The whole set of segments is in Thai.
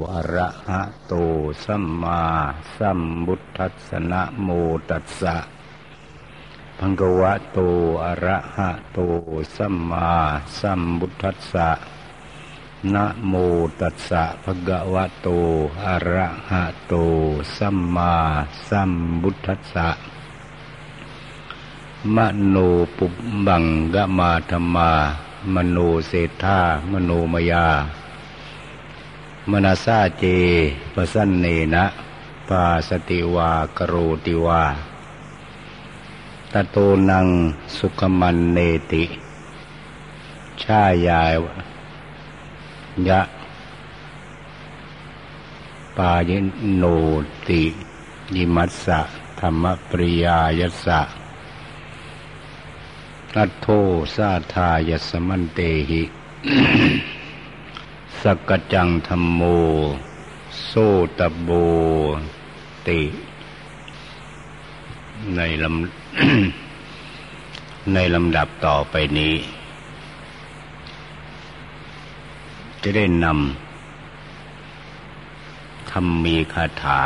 วะระหะโตสัมมาสัมบุทธัสสะนะโมตัสสะพังกวะโตอะระหะโตสัมมาสัมบุทธัสสะนะโมตัสสะภะคะวะโตอะระหะโตสัมมาสัมบุทธัสสะมโนปุบังกะมาธรรมามโนเศรษฐามโนมยา มนาซาเจปสันเนนะปาสติวากโรติวาตโตนังสุขมันเนติ ชายาวยะ ปายโนติยิมัสสะธรรมปริยายัสสะนัทโทสาทายสมันเตหิ สกจังธรรมโม โซตโบติ ในลำในลำดับต่อไปนี้ จะได้นำธรรมมีคาถา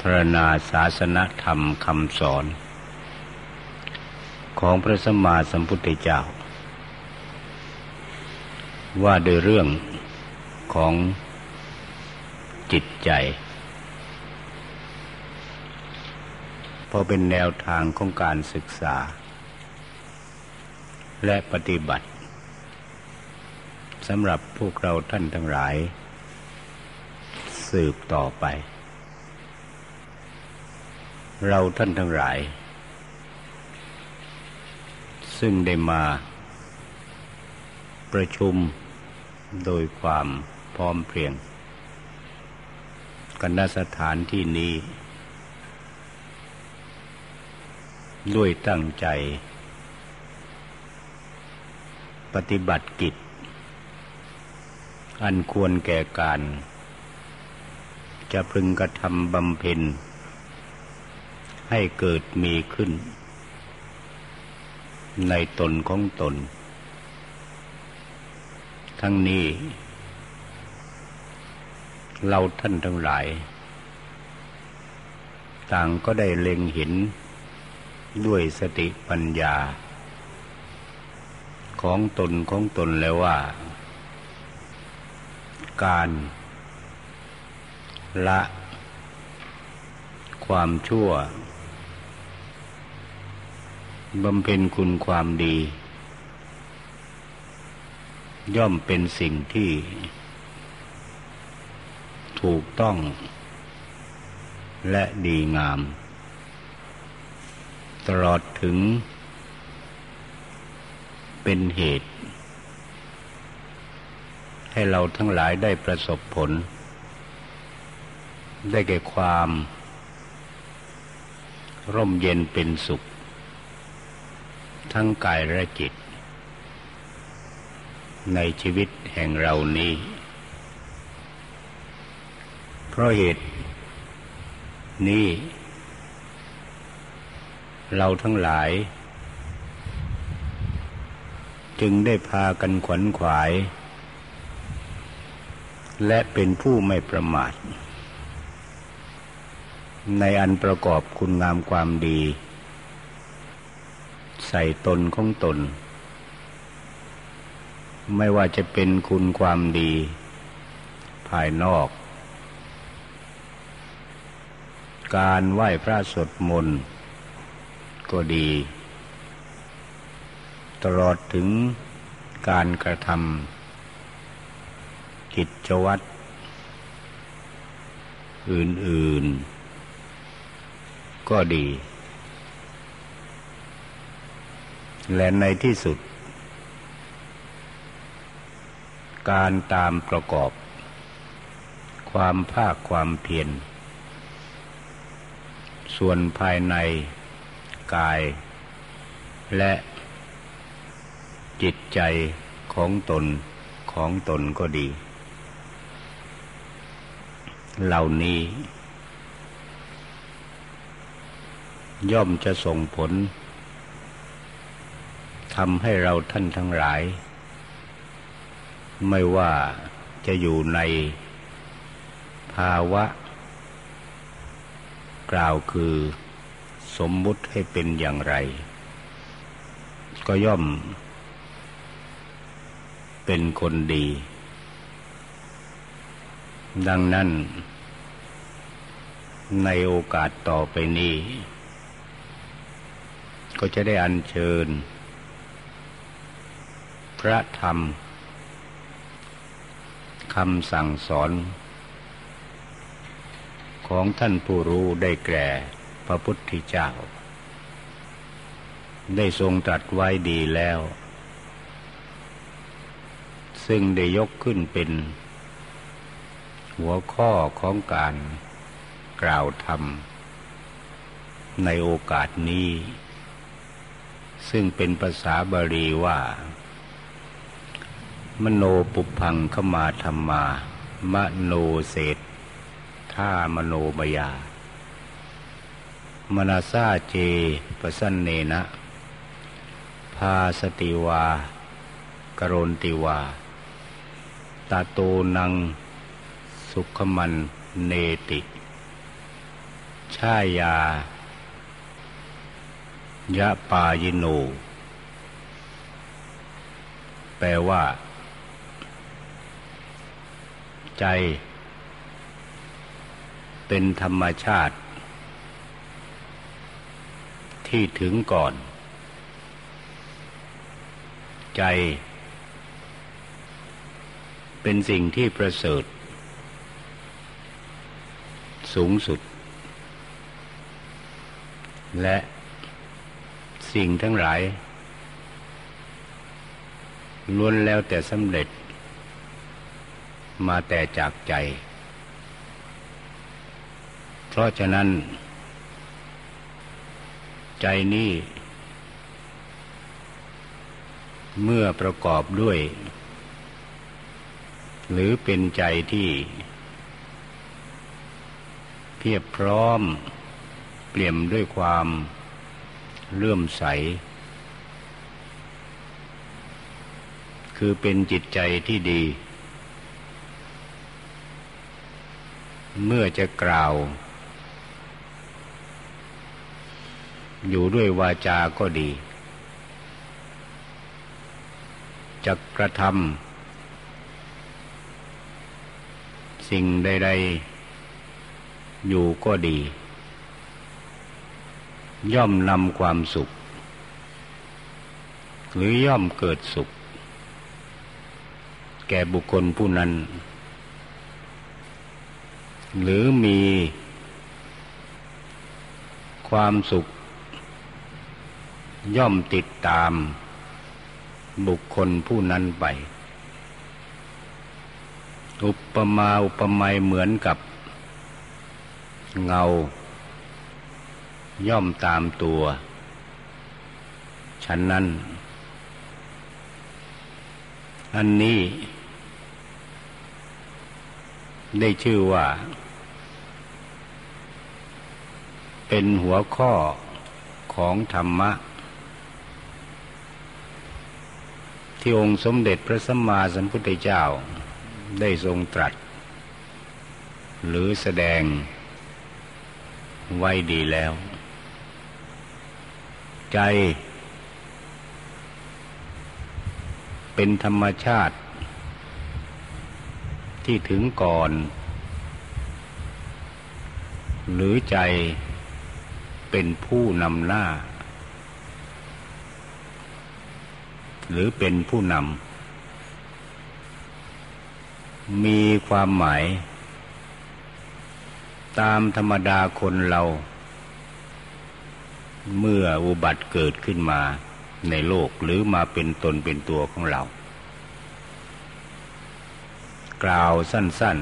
พระนาศาสนธรรมคำสอน ของพระสัมมาสัมพุทธเจ้า ว่าโดยเรื่องของจิตใจเพราะเป็นแนวทางของการศึกษา และปฏิบัติสำหรับพวกเราท่านทั้งหลาย สืบต่อไป เราท่านทั้งหลาย ซึ่งได้มาประชุม โดยความพร้อมเพรียงกันณสถานที่นี้ ด้วยตั้งใจ ปฏิบัติกิจ อันควรแก่การ จะพึงกระทำบำเพ็ญ ให้เกิดมีขึ้น ในตนของตน ทั้งนี้ เราท่านทั้งหลาย ต่างก็ได้เล็งเห็นด้วยสติปัญญา ของตนของตนแล้วว่า การละความชั่วบำเพ็ญคุณความดี ย่อมเป็นสิ่งที่ ถูกต้อง และดีงาม ตลอดถึง เป็นเหตุ ให้เราทั้งหลายได้ประสบผล ได้แก่ความ ร่มเย็นเป็นสุข ทั้งกายและจิต ในชีวิตแห่งเรานี้ เพราะเหตุนี้เราทั้งหลาย จึงได้พากันขวนขวาย และเป็นผู้ไม่ประมาท ในอันประกอบคุณงามความดี ใส่ตนของตน ไม่ว่าจะเป็นคุณความดี ภายนอก การไหว้พระสวดมนต์ก็ดี ตลอดถึงการกระทำกิจวัตรอื่น ๆ ก็ดี และในที่สุด การตามประกอบ ความภาคความเพียรส่วนภายในกาย และจิตใจของตนของตนก็ดี เหล่านี้ ย่อมจะส่งผลทำให้เราท่านทั้งหลาย ไม่ว่าจะอยู่ในภาวะ กล่าวคือสมมุติให้เป็นอย่างไร ก็ย่อม เป็นคนดี ดังนั้น ในโอกาสต่อไปนี้ ก็จะได้อัญเชิญ พระธรรม คำสั่งสอน ของท่านผู้รู้ได้แก่พระพุทธเจ้า ได้ทรงตรัสไว้ดีแล้ว ซึ่งได้ยกขึ้นเป็น หัวข้อของการกล่าวธรรม ในโอกาสนี้ ซึ่งเป็นภาษาบาลีว่า มโนปุพังขมาธรรมา มโนเศษท่ามโนมยามนาซาเจปสันเนนะ พาสติวา กรนติวา ตาโตนัง สุขมันเนติ ชายา ยะปายิโน แปลว่า ใจ เป็นธรรมชาติ ที่ถึงก่อน ใจ เป็นสิ่งที่ประเสริฐ สูงสุด และสิ่งทั้งหลายล้วนแล้วแต่สำเร็จ มาแต่จากใจ เพราะฉะนั้น ใจนี้ เมื่อประกอบด้วย หรือเป็นใจที่ เพียบพร้อม เปลี่ยมด้วยความเลื่อมใส คือเป็นจิตใจที่ดี เมื่อจะกล่าว อยู่ด้วยวาจาก็ดี จะกระทำสิ่งใด ๆ อยู่ก็ดี ย่อมนำความสุข หรือย่อมเกิดสุข แก่บุคคลผู้นั้น หรือมีความสุข ย่อมติดตามบุคคลผู้นั้นไป อุปมาอุปไมยเหมือนกับ เงา ย่อมตามตัว ฉันนั้น อันนี้ ได้ชื่อว่า เป็นหัวข้อของธรรมะ ที่องค์สมเด็จพระสัมมาสัมพุทธเจ้าได้ทรงตรัส หรือแสดงไว้ดีแล้ว ใจ เป็นธรรมชาติ ที่ถึงก่อน หรือใจ เป็นผู้นำหน้า หรือเป็นผู้นำมีความหมาย ตามธรรมดาคนเรา เมื่ออุบัติเกิดขึ้นมาในโลกหรือมาเป็นตนเป็นตัวของเรา กล่าวสั้น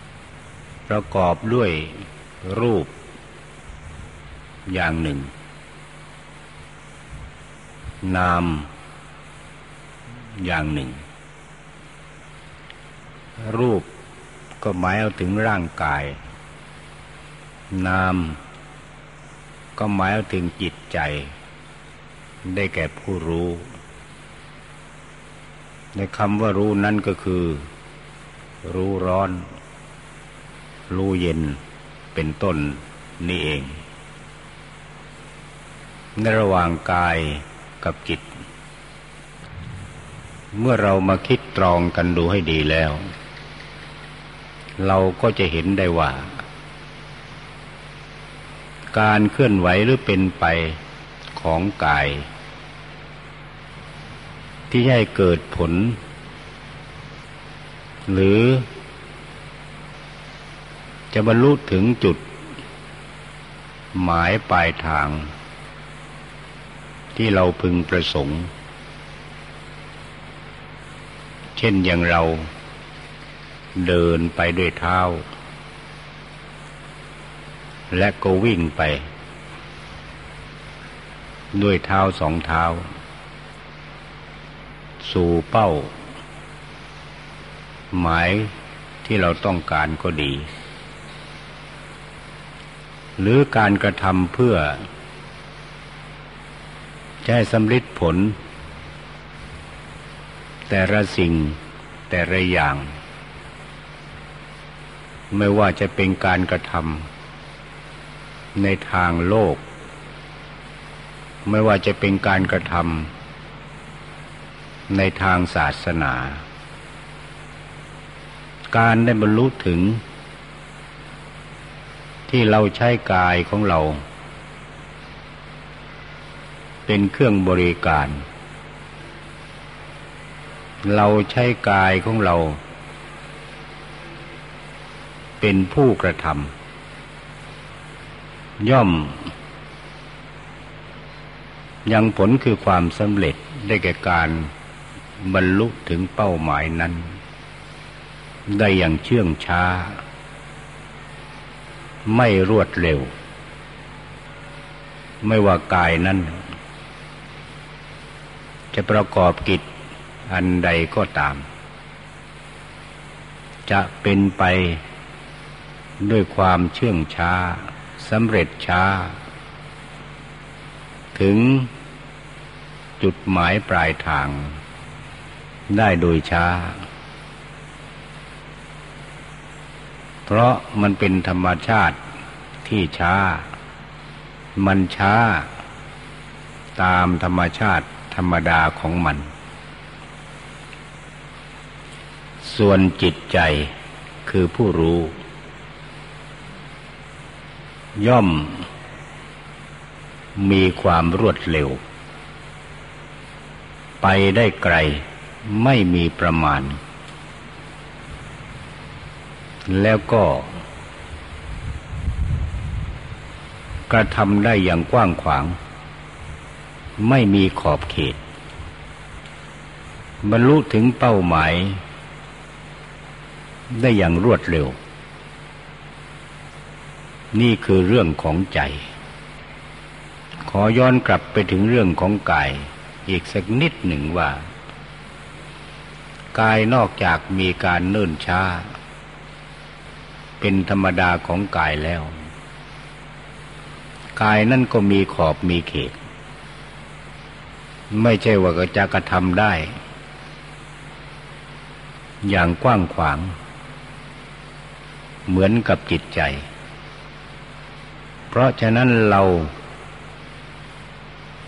ๆ ประกอบด้วยรูป อย่างหนึ่ง นาม อย่างหนึ่ง รูปก็หมายเอาถึงร่างกาย นาม ก็หมายเอาถึงจิตใจ ได้แก่ผู้รู้ ในคำว่ารู้นั้นก็คือ รู้ร้อน รู้เย็นเป็นต้นนี่เอง ในระหว่างกายกับจิต เมื่อเรามาคิดตรองกันดูให้ดีแล้ว เราก็จะเห็นได้ว่า การเคลื่อนไหวหรือเป็นไปของกาย ที่ให้เกิดผล หรือ จะบรรลุถึงจุด หมายปลายทาง ที่เราพึงประสงค์ เช่นอย่างเราเดินไปด้วยเท้า และก็วิ่งไป ด้วยเท้าสองเท้า สู่เป้า หมายที่เราต้องการก็ดี หรือการกระทำเพื่อ จะให้สำลิดผล แต่ละสิ่งแต่ละอย่าง ไม่ว่าจะเป็นการกระทำในทางโลก ไม่ว่าจะเป็นการกระทำในทางศาสนา การได้บรรลุถึงที่เราใช้กายของเรา เป็นเครื่องบริการ เราใช้กายของเรา เป็นผู้กระทำย่อม ยังผลคือความสำเร็จได้แก่การบรรลุถึงเป้าหมายนั้น ได้อย่างเชื่องช้า ไม่รวดเร็ว ไม่ว่ากายนั้น จะประกอบกิจอันใดก็ตาม จะเป็นไปด้วยความเชื่องช้าสำเร็จช้า ถึงจุดหมายปลายทาง ได้โดยช้า เพราะมันเป็นธรรมชาติที่ช้า มันช้า ตามธรรมชาติ รรมดาของมัน ส่วนจิตใจคือผู้รู้ ย่อมมีความรวดเร็ว ไปได้ไกลไม่มีประมาณ แล้วก็ กระทำได้อย่างกว้างขวาง ไม่มีขอบเขต บรรลุถึงเป้าหมาย ได้อย่างรวดเร็ว นี่คือเรื่องของใจ ขอย้อนกลับไปถึงเรื่องของกาย อีกสักนิดหนึ่งว่า กายนอกจากมีการเนิ่นช้า เป็นธรรมดาของกายแล้วกายนั่นก็มีขอบมีเขต ไม่ใช่ว่าจะกระทำได้ อย่างกว้างขวาง เหมือนกับจิตใจ เพราะฉะนั้นเรา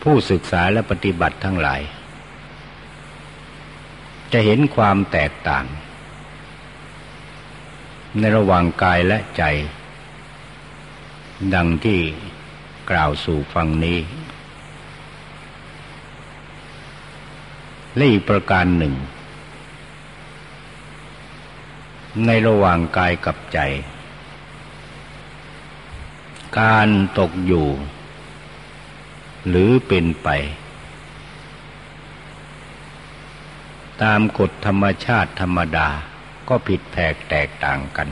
ผู้ศึกษาและปฏิบัติทั้งหลาย จะเห็นความแตกต่าง ในระหว่างกายและใจ ดังที่กล่าวสู่ฟังนี้ และอีกประการหนึ่ง ในระหว่างกายกับใจ การตกอยู่ หรือเป็นไป ตามกฎธรรมชาติธรรมดาก็ผิดแผกแตกต่างกัน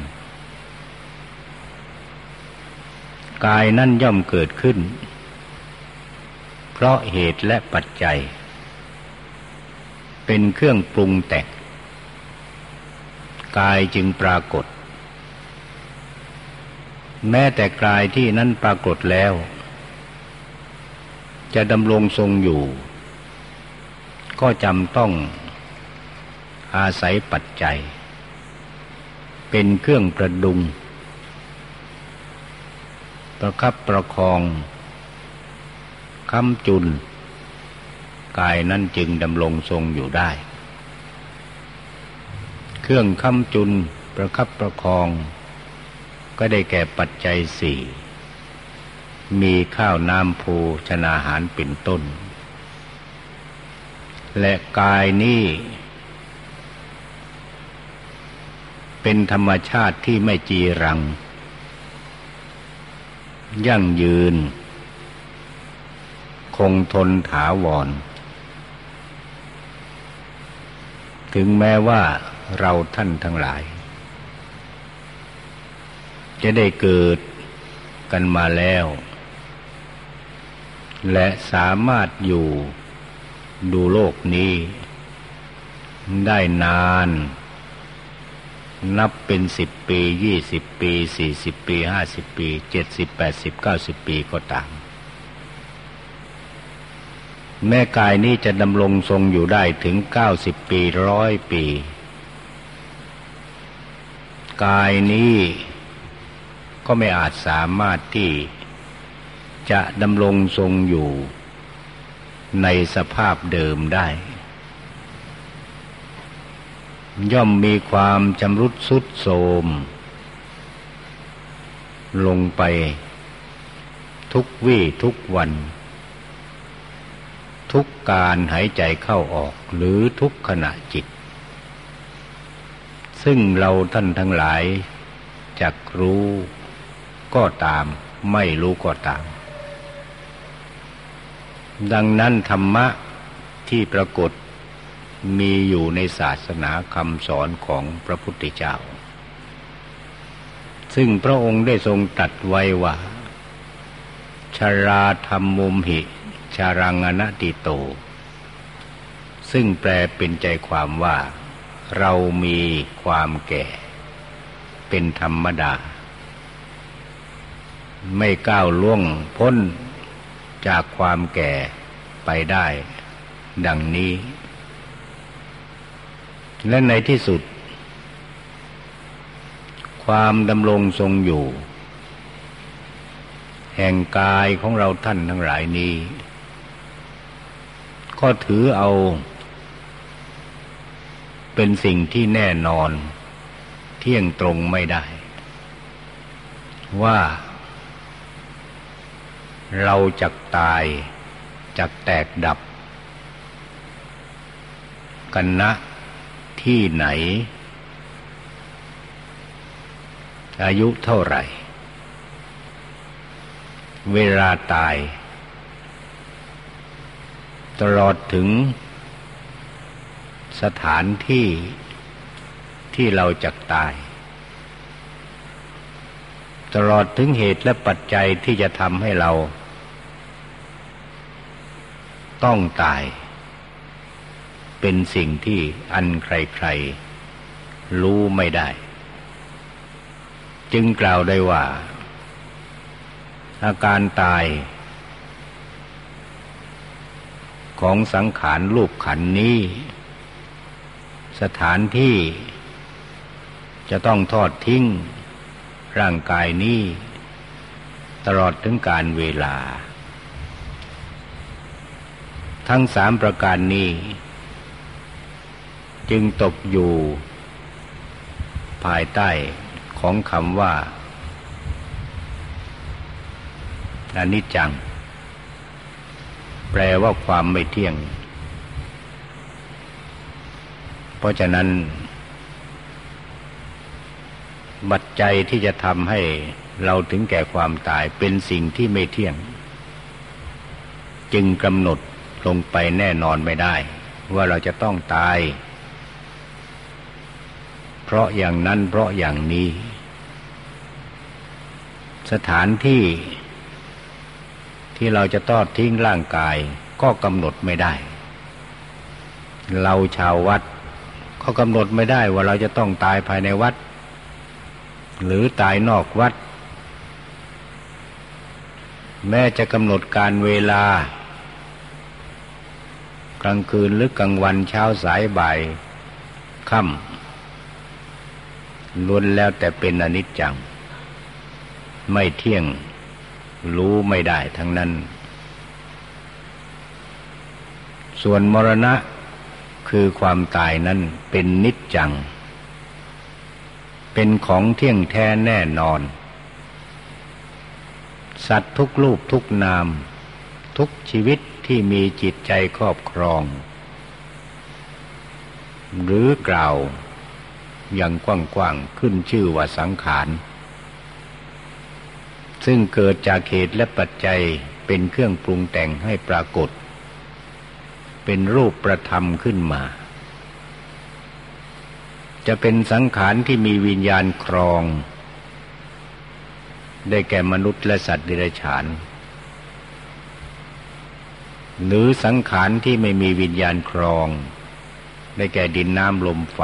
กายนั่นย่อมเกิดขึ้น เพราะเหตุและปัจจัย เป็นเครื่องปรุงแต่งกายจึงปรากฏ แม้แต่กายที่นั้นปรากฏแล้ว จะดำรงทรงอยู่ ก็จำต้องอาศัยปัจจัย เป็นเครื่องประดุง ประคับประคองคำจุน กายนั้นจึงดำรงทรงอยู่ได้ เครื่องค้ำจุนประคับประคอง ก็ได้แก่ปัจจัยสี่มีข้าวน้ำภูชนาหารเป็นต้น และกายนี้เป็นธรรมชาติที่ไม่จีรัง ยั่งยืน คงทนถาวร ถึงแม้ว่าเราท่านทั้งหลาย จะได้เกิดกันมาแล้ว และสามารถอยู่ดูโลกนี้ ได้นาน นับเป็นสิบปียี่สิบปีสี่สิบปีห้าสิบปีเจ็ดสิบแปดสิบเก้าสิบปีก็ตาม แม่กายนี้จะดำรงทรงอยู่ได้ถึงเก้าสิบปีร้อยปี กายนี้ก็ไม่อาจสามารถที่จะดำรงทรงอยู่ในสภาพเดิมได้ ย่อมมีความจำรุดสุดโทมลงไปทุกวี่ทุกวัน ทุกการหายใจเข้าออกหรือทุกขณะจิต ซึ่งเราท่านทั้งหลายจะรู้ก็ตาม ไม่รู้ก็ตาม ดังนั้นธรรมะที่ปรากฏมีอยู่ในศาสนาคำสอนของพระพุทธเจ้า ซึ่งพระองค์ได้ทรงตัดไว้ว่าชราธรรมมุมหิ ชารังอนัติโต ซึ่งแปลเป็นใจความว่า เรามีความแก่ เป็นธรรมดา ไม่ก้าวล่วงพ้นจากความแก่ไปได้ ดังนี้ และในที่สุด ความดำรงทรงอยู่แห่งกายของเราท่านทั้งหลายนี้ ก็ถือเอา เป็นสิ่งที่แน่นอน เที่ยงตรงไม่ได้ ว่า เราจักตายจักแตกดับ กันนะที่ไหน อายุเท่าไหร่ เวลาตาย ตลอดถึงสถานที่ที่เราจะตาย ตลอดถึงเหตุและปัจจัยที่จะทำให้เรา ต้องตาย เป็นสิ่งที่อันใครๆ รู้ไม่ได้ จึงกล่าวได้ว่า อาการตาย ของสังขารรูปขันนี้ สถานที่จะต้องทอดทิ้ง ร่างกายนี้ ตลอดถึงการเวลา ทั้งสามประการนี้ จึงตกอยู่ ภายใต้ของคำว่าอนิจจัง แปลว่าความไม่เที่ยง เพราะฉะนั้นบัจจัยที่จะทำให้เราถึงแก่ความตายเป็นสิ่งที่ไม่เที่ยง จึงกำหนดลงไปแน่นอนไม่ได้ ว่าเราจะต้องตาย เพราะอย่างนั้นเพราะอย่างนี้ สถานที่ ที่เราจะทอดทิ้งร่างกายก็กำหนดไม่ได้ เราชาววัดก็กำหนดไม่ได้ว่าเราจะต้องตายภายในวัด หรือตายนอกวัด แม้จะกำหนดการเวลา กลางคืนหรือกลางวันเช้าสายบ่ายค่ำล้วนแล้วแต่เป็นอนิจจัง ไม่เที่ยง รู้ไม่ได้ทั้งนั้น ส่วนมรณะคือความตายนั้นเป็นนิจจัง เป็นของเที่ยงแท้แน่นอน สัตว์ทุกรูปทุกนาม ทุกชีวิตที่มีจิตใจครอบครอง หรือกล่าวอย่างกว้างๆขึ้นชื่อว่าสังขาร ซึ่งเกิดจากเหตุและปัจจัยเป็นเครื่องปรุงแต่งให้ปรากฏ เป็นรูปประธรรมขึ้นมา จะเป็นสังขารที่มีวิญญาณครอง ได้แก่มนุษย์และสัตว์ดิเรกชันหรือสังขารที่ไม่มีวิญญาณครอง ได้แก่ดินน้ำลมไฟ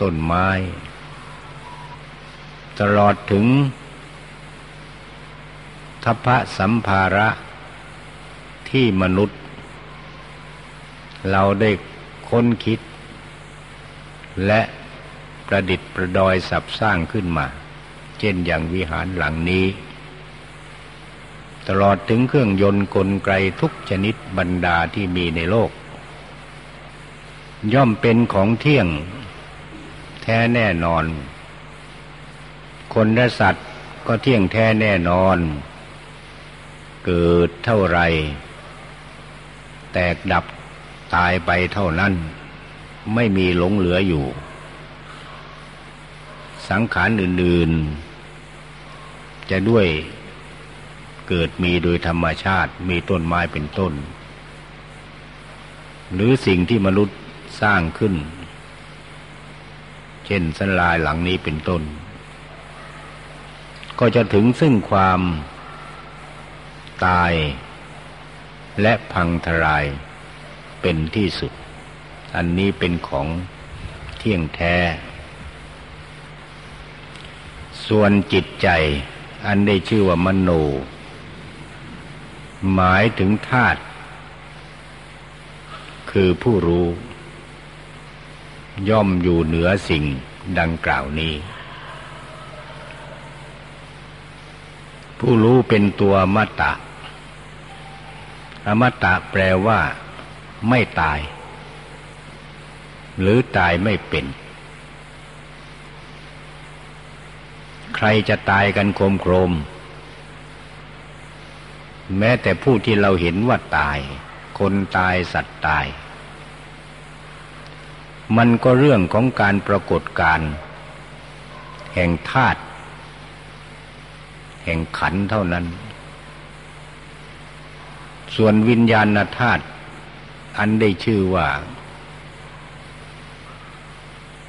ต้นไม้ ตลอดถึง ทพสัมภาระที่มนุษย์ เราได้ค้นคิด และประดิษฐ์ประดอยสับสร้างขึ้นมา เช่นอย่างวิหารหลังนี้ ตลอดถึงเครื่องยนต์กลไกทุกชนิดบรรดาที่มีในโลก ย่อมเป็นของเที่ยงแท้แน่นอน คนและสัตว์ก็เที่ยงแท้แน่นอน เกิดเท่าไร แตกดับตายไปเท่านั้น ไม่มีหลงเหลืออยู่ สังขารอื่น ๆ จะด้วยเกิดมีโดยธรรมชาติมีต้นไม้เป็นต้น หรือสิ่งที่มนุษย์สร้างขึ้น เช่นสันลายหลังนี้เป็นต้น ก็จะถึงซึ่งความ ตาย และพังทลายเป็นที่สุด อันนี้เป็นของเที่ยงแท้ ส่วนจิตใจอันได้ชื่อว่ามโน หมายถึงธาตุคือผู้รู้ ย่อมอยู่เหนือสิ่งดังกล่าวนี้ ผู้รู้เป็นตัวมัตตะ อมตะแปลว่าไม่ตาย หรือตายไม่เป็น ใครจะตายกันโครมโครม แม้แต่ผู้ที่เราเห็นว่าตาย คนตายสัตว์ตาย มันก็เรื่องของการปรากฏการแห่งธาตุแห่งขันเท่านั้น ส่วนวิญญาณธาตุอันได้ชื่อว่า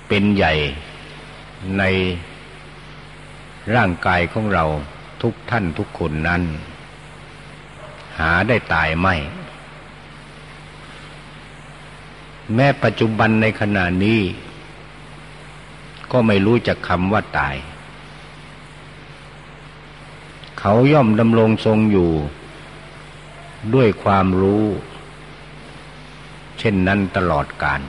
เป็นใหญ่ในร่างกายของเราทุกท่านทุกคนนั้น หาได้ตายไม่ แม้ปัจจุบันในขณะนี้ ก็ไม่รู้จักคำว่าตาย เขาย่อมดำรงทรงอยู่ ด้วยความรู้ เช่นนั้นตลอดกาล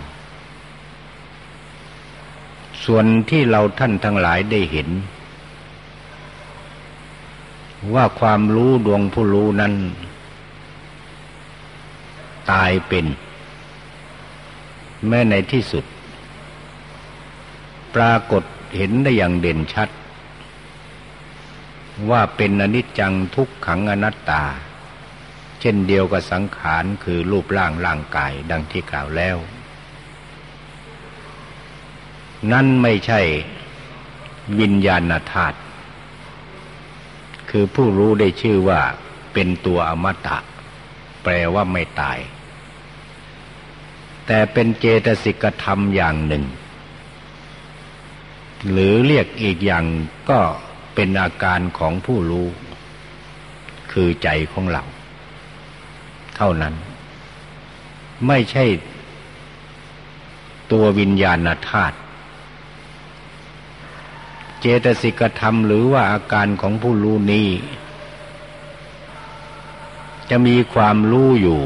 ส่วนที่เราท่านทั้งหลายได้เห็น ว่าความรู้ดวงผู้รู้นั้น ตายเป็น แม้ในที่สุด ปรากฏเห็นได้อย่างเด่นชัด ว่าเป็นอนิจจังทุกขังอนัตตา เช่นเดียวกับสังขารคือรูปร่างร่างกายดังที่กล่าวแล้ว นั่นไม่ใช่วิญญาณธาตุคือผู้รู้ได้ชื่อว่าเป็นตัวอมตะ แปลว่าไม่ตาย แต่เป็นเจตสิกธรรมอย่างหนึ่ง หรือเรียกอีกอย่างก็เป็นอาการของผู้รู้ คือใจของเรา เท่านั้น ไม่ใช่ตัววิญญาณธาตุเจตสิกธรรมหรือว่าอาการของผู้รู้นี้ จะมีความรู้อยู่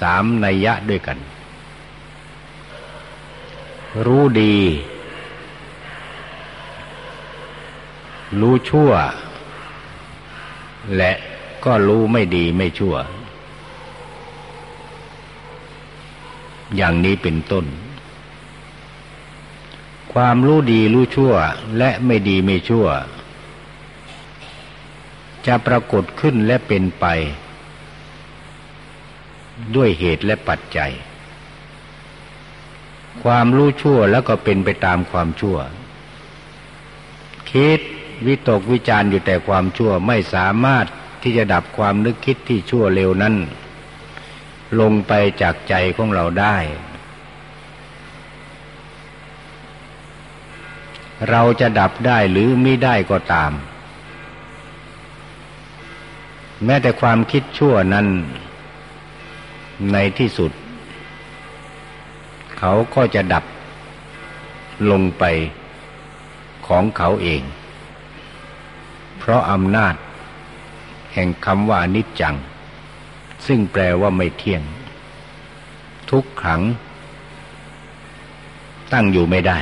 สามนัยยะด้วยกัน รู้ดี รู้ชั่ว และก็รู้ไม่ดีไม่ชั่ว อย่างนี้เป็นต้น ความรู้ดีรู้ชั่วและไม่ดีไม่ชั่ว จะปรากฏขึ้นและเป็นไป ด้วยเหตุและปัจจัย ความรู้ชั่วแล้วก็เป็นไปตามความชั่ว คิดวิตกวิจารอยู่แต่ความชั่วไม่สามารถที่จะดับความนึกคิดที่ชั่วเร็วนั้น ลงไปจากใจของเราได้ เราจะดับได้หรือไม่ได้ก็ตาม แม้แต่ความคิดชั่วนั้น ในที่สุด เขาก็จะดับลงไปของเขาเอง เพราะอำนาจ แห่งคำว่านิจจัง ซึ่งแปลว่าไม่เที่ยง ทุกขัง ตั้งอยู่ไม่ได้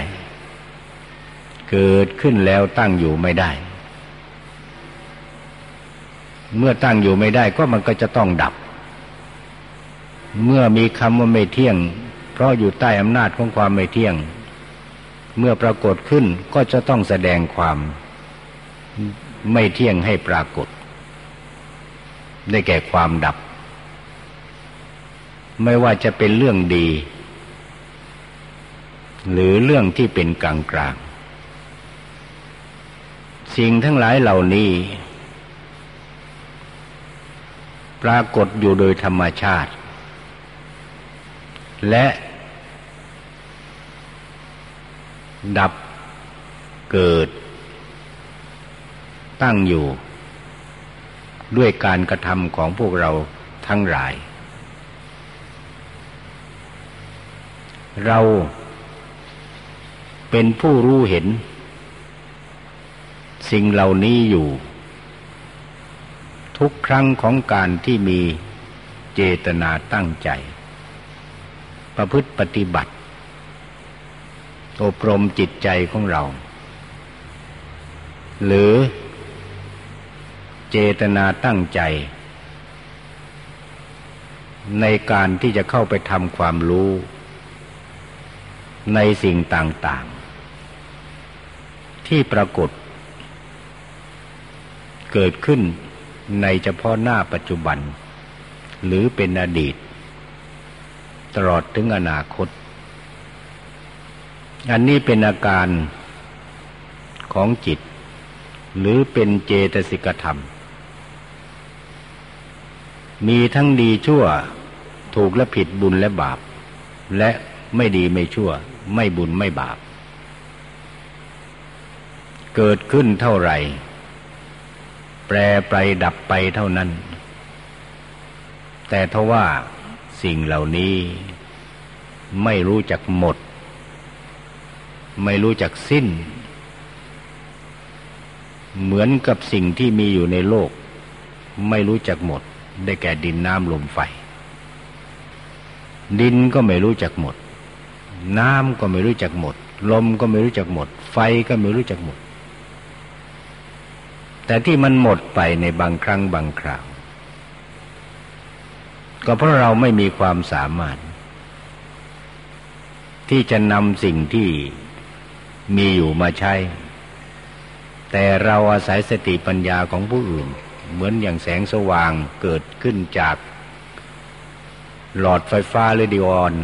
เกิดขึ้นแล้วตั้งอยู่ไม่ได้ เมื่อตั้งอยู่ไม่ได้ก็มันก็จะต้องดับ เมื่อมีคำว่าไม่เที่ยง เพราะอยู่ใต้อำนาจของความไม่เที่ยง เมื่อปรากฏขึ้นก็จะต้องแสดงความไม่เที่ยงให้ปรากฏ ได้แก่ความดับ ไม่ว่าจะเป็นเรื่องดี หรือเรื่องที่เป็นกลางกลางสิ่งทั้งหลายเหล่านี้ ปรากฏอยู่โดยธรรมชาติ และดับเกิด ตั้งอยู่ ด้วยการกระทำของพวกเราทั้งหลาย เราเป็นผู้รู้เห็น สิ่งเหล่านี้อยู่ ทุกครั้งของการที่มีเจตนาตั้งใจ ประพฤติปฏิบัติ อบรมจิตใจของเรา หรือเจตนาตั้งใจ ในการที่จะเข้าไปทำความรู้ ในสิ่งต่างๆ ที่ปรากฏ เกิดขึ้นในเฉพาะหน้าปัจจุบัน หรือเป็นอดีต ตลอดถึงอนาคต อันนี้เป็นอาการของจิต หรือเป็นเจตสิกธรรม มีทั้งดีชั่วถูกและผิดบุญและบาป และไม่ดีไม่ชั่ว ไม่บุญไม่บาป เกิดขึ้นเท่าไหร่ แปรไปดับไปเท่านั้น แต่ทว่าสิ่งเหล่านี้ไม่รู้จักหมด ไม่รู้จักสิ้น เหมือนกับสิ่งที่มีอยู่ในโลก ไม่รู้จักหมด ได้แก่ดินน้ำลมไฟ ดินก็ไม่รู้จักหมด น้ำก็ไม่รู้จักหมด ลมก็ไม่รู้จักหมด ไฟก็ไม่รู้จักหมด แต่ที่มันหมดไปในบางครั้งบางคราว ก็เพราะเราไม่มีความสามารถ ที่จะนำสิ่งที่มีอยู่มาใช้ แต่เราอาศัยสติปัญญาของผู้อื่น เหมือนอย่างแสงสว่างเกิดขึ้นจากหลอดไฟฟ้าหรือดิออน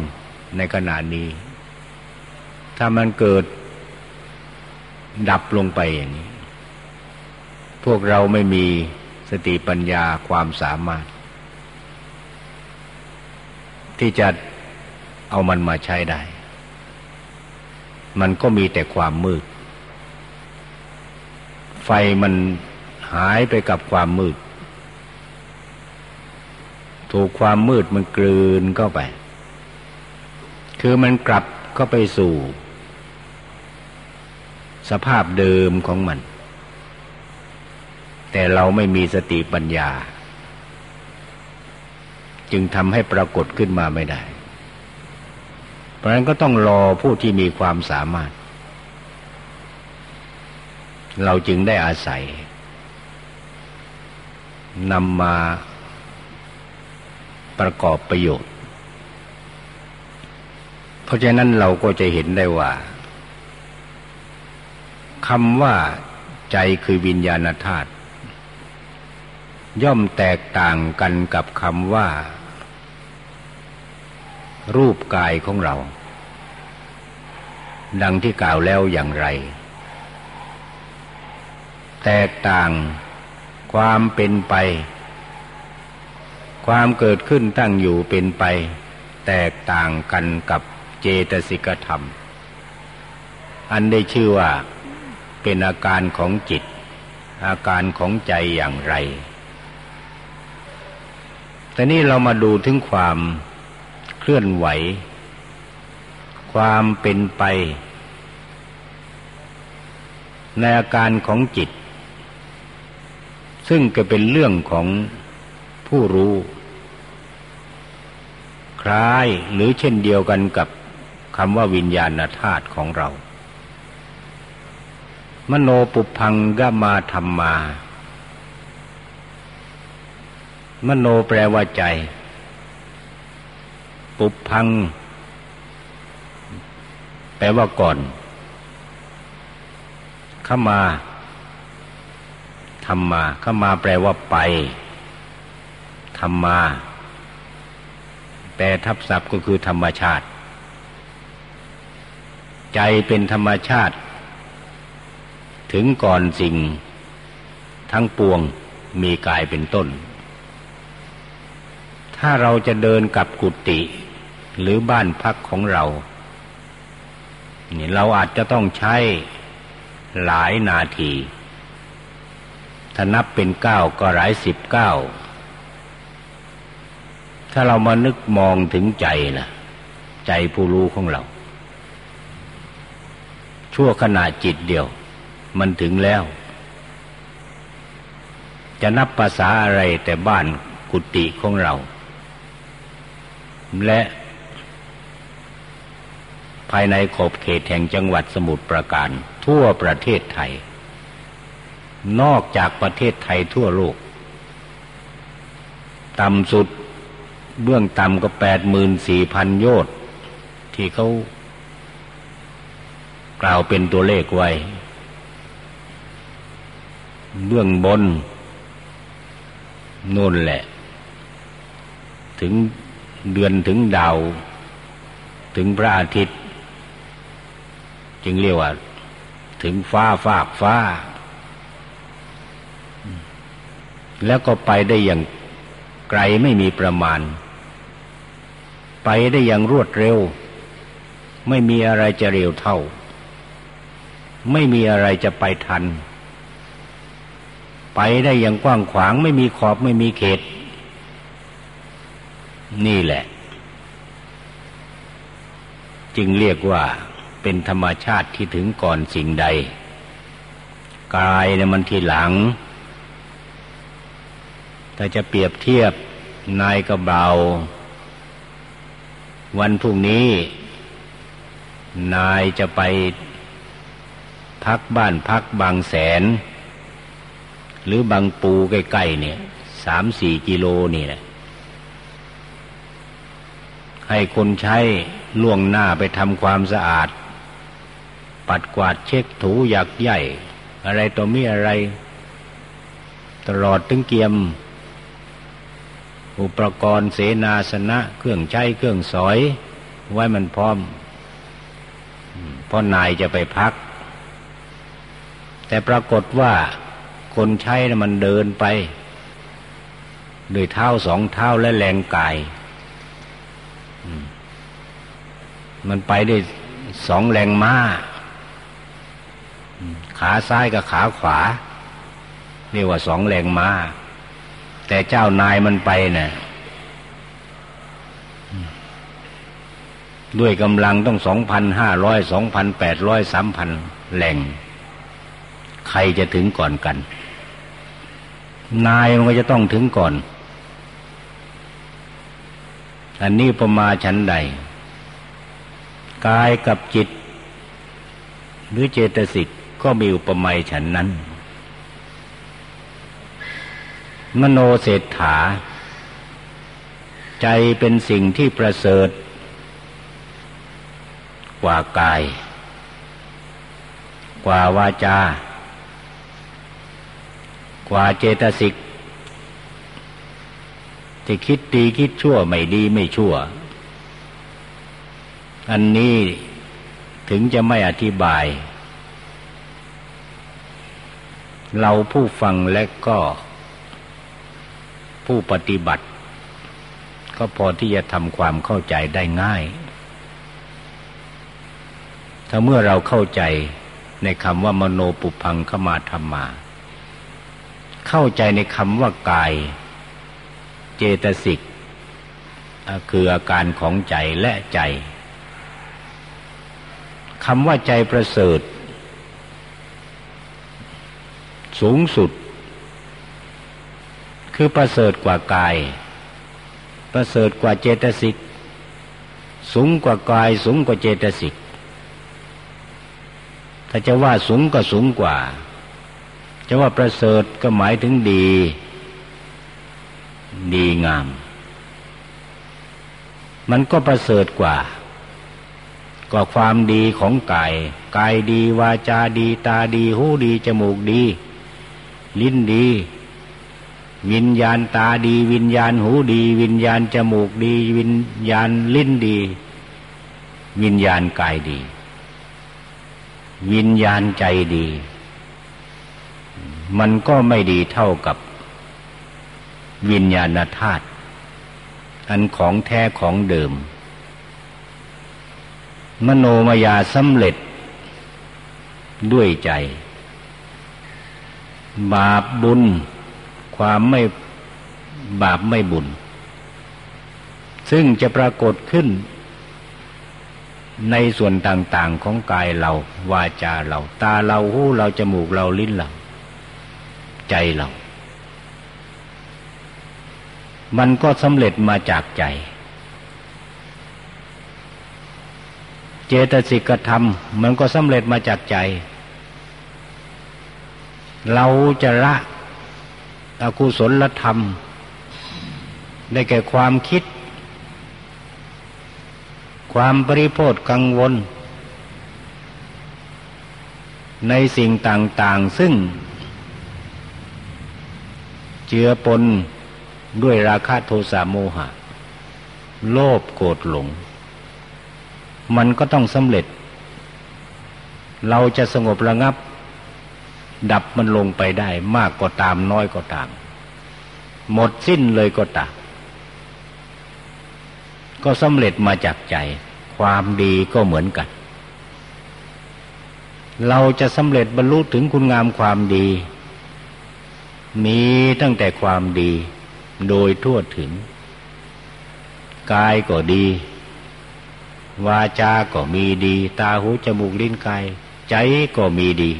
ในขณะนี้ ถ้ามันเกิดดับลงไปอย่างนี้ พวกเราไม่มีสติปัญญาความสามารถ ที่จะเอามันมาใช้ได้ มันก็มีแต่ความมืด ไฟมันหายไปกับความมืด ถูกความมืดมันกลืนเข้าไป คือมันกลับเข้าไปสู่ สภาพเดิมของมัน แต่เราไม่มีสติปัญญา จึงทำให้ปรากฏขึ้นมาไม่ได้ เพราะนั้นก็ต้องรอผู้ที่มีความสามารถ เราจึงได้อาศัยนำมาประกอบประโยชน์ เพราะฉะนั้นเราก็จะเห็นได้ว่า คำว่าใจคือวิญญาณธาตุย่อมแตกต่างกันกับคำว่า รูปกายของเรา ดังที่กล่าวแล้วอย่างไร แตกต่างความเป็นไป ความเกิดขึ้นตั้งอยู่เป็นไป แตกต่างกันกับเจตสิกธรรม อันได้ชื่อว่า เป็นอาการของจิต อาการของใจอย่างไร แต่นี่เรามาดูถึงความเคลื่อนไหว ความเป็นไป ในอาการของจิต ซึ่งก็เป็นเรื่องของผู้รู้ คล้ายหรือเช่นเดียวกันกับคำว่าวิญญาณธาตุของเรา มโนปุพังกมาธรรมา มโนแปลว่าใจ ปุพัง แปลว่าก่อนขมาธรรมาขมาแปลว่าไปธรรมาแต่ทับศัพท์ก็คือธรรมชาติ ใจเป็นธรรมชาติ ถึงก่อนสิ่ง ทั้งปวงมีกายเป็นต้น ถ้าเราจะเดินกับกุฏิหรือบ้านพักของเรานี่เราอาจจะต้องใช้หลายนาที ถ้านับเป็นเก้าก็หลายสิบเก้า ถ้าเรามานึกมองถึงใจล่ะ ใจผู้รู้ของเรา ชั่วขณะจิตเดียว มันถึงแล้ว จะนับภาษาอะไรแต่บ้านกุฏิของเรา และภายในขอบเขตแห่งจังหวัดสมุทรปราการ ทั่วประเทศไทย นอกจากประเทศไทยทั่วโลก ต่ำสุดเบื้องต่ำก็แปดหมื่นสี่พันโยชน์ที่เขากล่าวเป็นตัวเลขไว้ เบื้องบนนู่นแหละ ถึงเดือนถึงดาว ถึงพระอาทิตย์ จึงเรียกว่า ถึงฟ้าฟากฟ้า แล้วก็ไปได้อย่างไกลไม่มีประมาณ ไปได้อย่างรวดเร็ว ไม่มีอะไรจะเร็วเท่า ไม่มีอะไรจะไปทัน ไปได้อย่างกว้างขวางไม่มีขอบไม่มีเขต นี่แหละ จึงเรียกว่าเป็นธรรมชาติที่ถึงก่อนสิ่งใด กายเนี่ยมันทีหลัง ถ้าจะเปรียบเทียบนายกระเบาวันพรุ่งนี้ นายจะไปพักบ้านพักบางแสน หรือบางปูใกล้ๆเนี่ยสามสี่กิโลนี่แหละให้คนใช้ล่วงหน้าไปทำความสะอาด ปัดกวาดเช็คถูหยักใหญ่ อะไรตัวมีอะไร ตลอดถึงเกียม อุปกรณ์เสนาสนะ เครื่องใช้เครื่องสอย ไว้มันพร้อมพ่อนายจะไปพัก แต่ปรากฏว่า คนใช้มันเดินไปด้วยเท้าสองเท้าและแรงกาย มันไปได้สองแรงม้า ขาซ้ายกับขาขวา เรียกว่าสองแรงม้า แต่เจ้านายมันไปเนะ่ยด้วยกำลังต้องสองพันห้าร้อยสองพันแปดร้อยสามพันแรงใครจะถึงก่อนกัน นายมันก็จะต้องถึงก่อน อันนี้ประมาชันใด กายกับจิต หรือเจตสิกก็มีอุปมาฉันนั้น มโนเศรษฐา ใจเป็นสิ่งที่ประเสริฐ กว่ากาย กว่าวาจา กว่าเจตสิกจะคิดดีคิดชั่วไม่ดีไม่ชั่ว อันนี้ถึงจะไม่อธิบาย เราผู้ฟังและก็ผู้ปฏิบัติ ก็พอที่จะทำความเข้าใจได้ง่าย ถ้าเมื่อเราเข้าใจในคำว่ามโนปุพังขมาธรรมา เข้าใจในคำว่ากาย เจตสิกคืออาการของใจและใจคำว่าใจประเสริฐ สูงสุด คือประเสริฐกว่ากาย ประเสริฐกว่าเจตสิกสูงกว่ากาย สูงกว่าเจตสิกถ้าจะว่าสูงก็สูงกว่า จะว่าประเสริฐก็หมายถึงดี ดีงาม มันก็ประเสริฐกว่า ก็ความดีของกายกายดีวาจาดีตาดีหูดีจมูกดี ลิ้นดี วิญญาณตาดี วิญญาณหูดี วิญญาณจมูกดี วิญญาณลิ้นดี วิญญาณกายดี วิญญาณใจดี มันก็ไม่ดีเท่ากับวิญญาณธาตุอันของแท้ของเดิม มโนมยาสำเร็จด้วยใจ บาปบุญ ความไม่บาปไม่บุญ ซึ่งจะปรากฏขึ้น ในส่วนต่าง ๆของกายเรา วาจาเรา ตาเราหูเราจมูกเราลิ้นเรา ใจเรา มันก็สำเร็จมาจากใจ เจตสิกธรรม มันก็สำเร็จมาจากใจ เราจะละอกุศลธรรม ได้แก่ความคิด ความปริโภทกังวลในสิ่งต่าง ๆ ซึ่ง เจือปนด้วยราคะโทสะโมหะ โลภโกรธหลง มันก็ต้องสำเร็จ เราจะสงบระงับ ดับมันลงไปได้ มากก็ตามน้อยก็ตาม หมดสิ้นเลยก็ตามก็สำเร็จมาจากใจ ความดีก็เหมือนกัน เราจะสำเร็จบรรลุถึงคุณงามความดี มีตั้งแต่ความดีโดยทั่วถึง กายก็ดี วาจาก็มีดี ตาหูจมูกลิ้นกาย ใจก็มีดี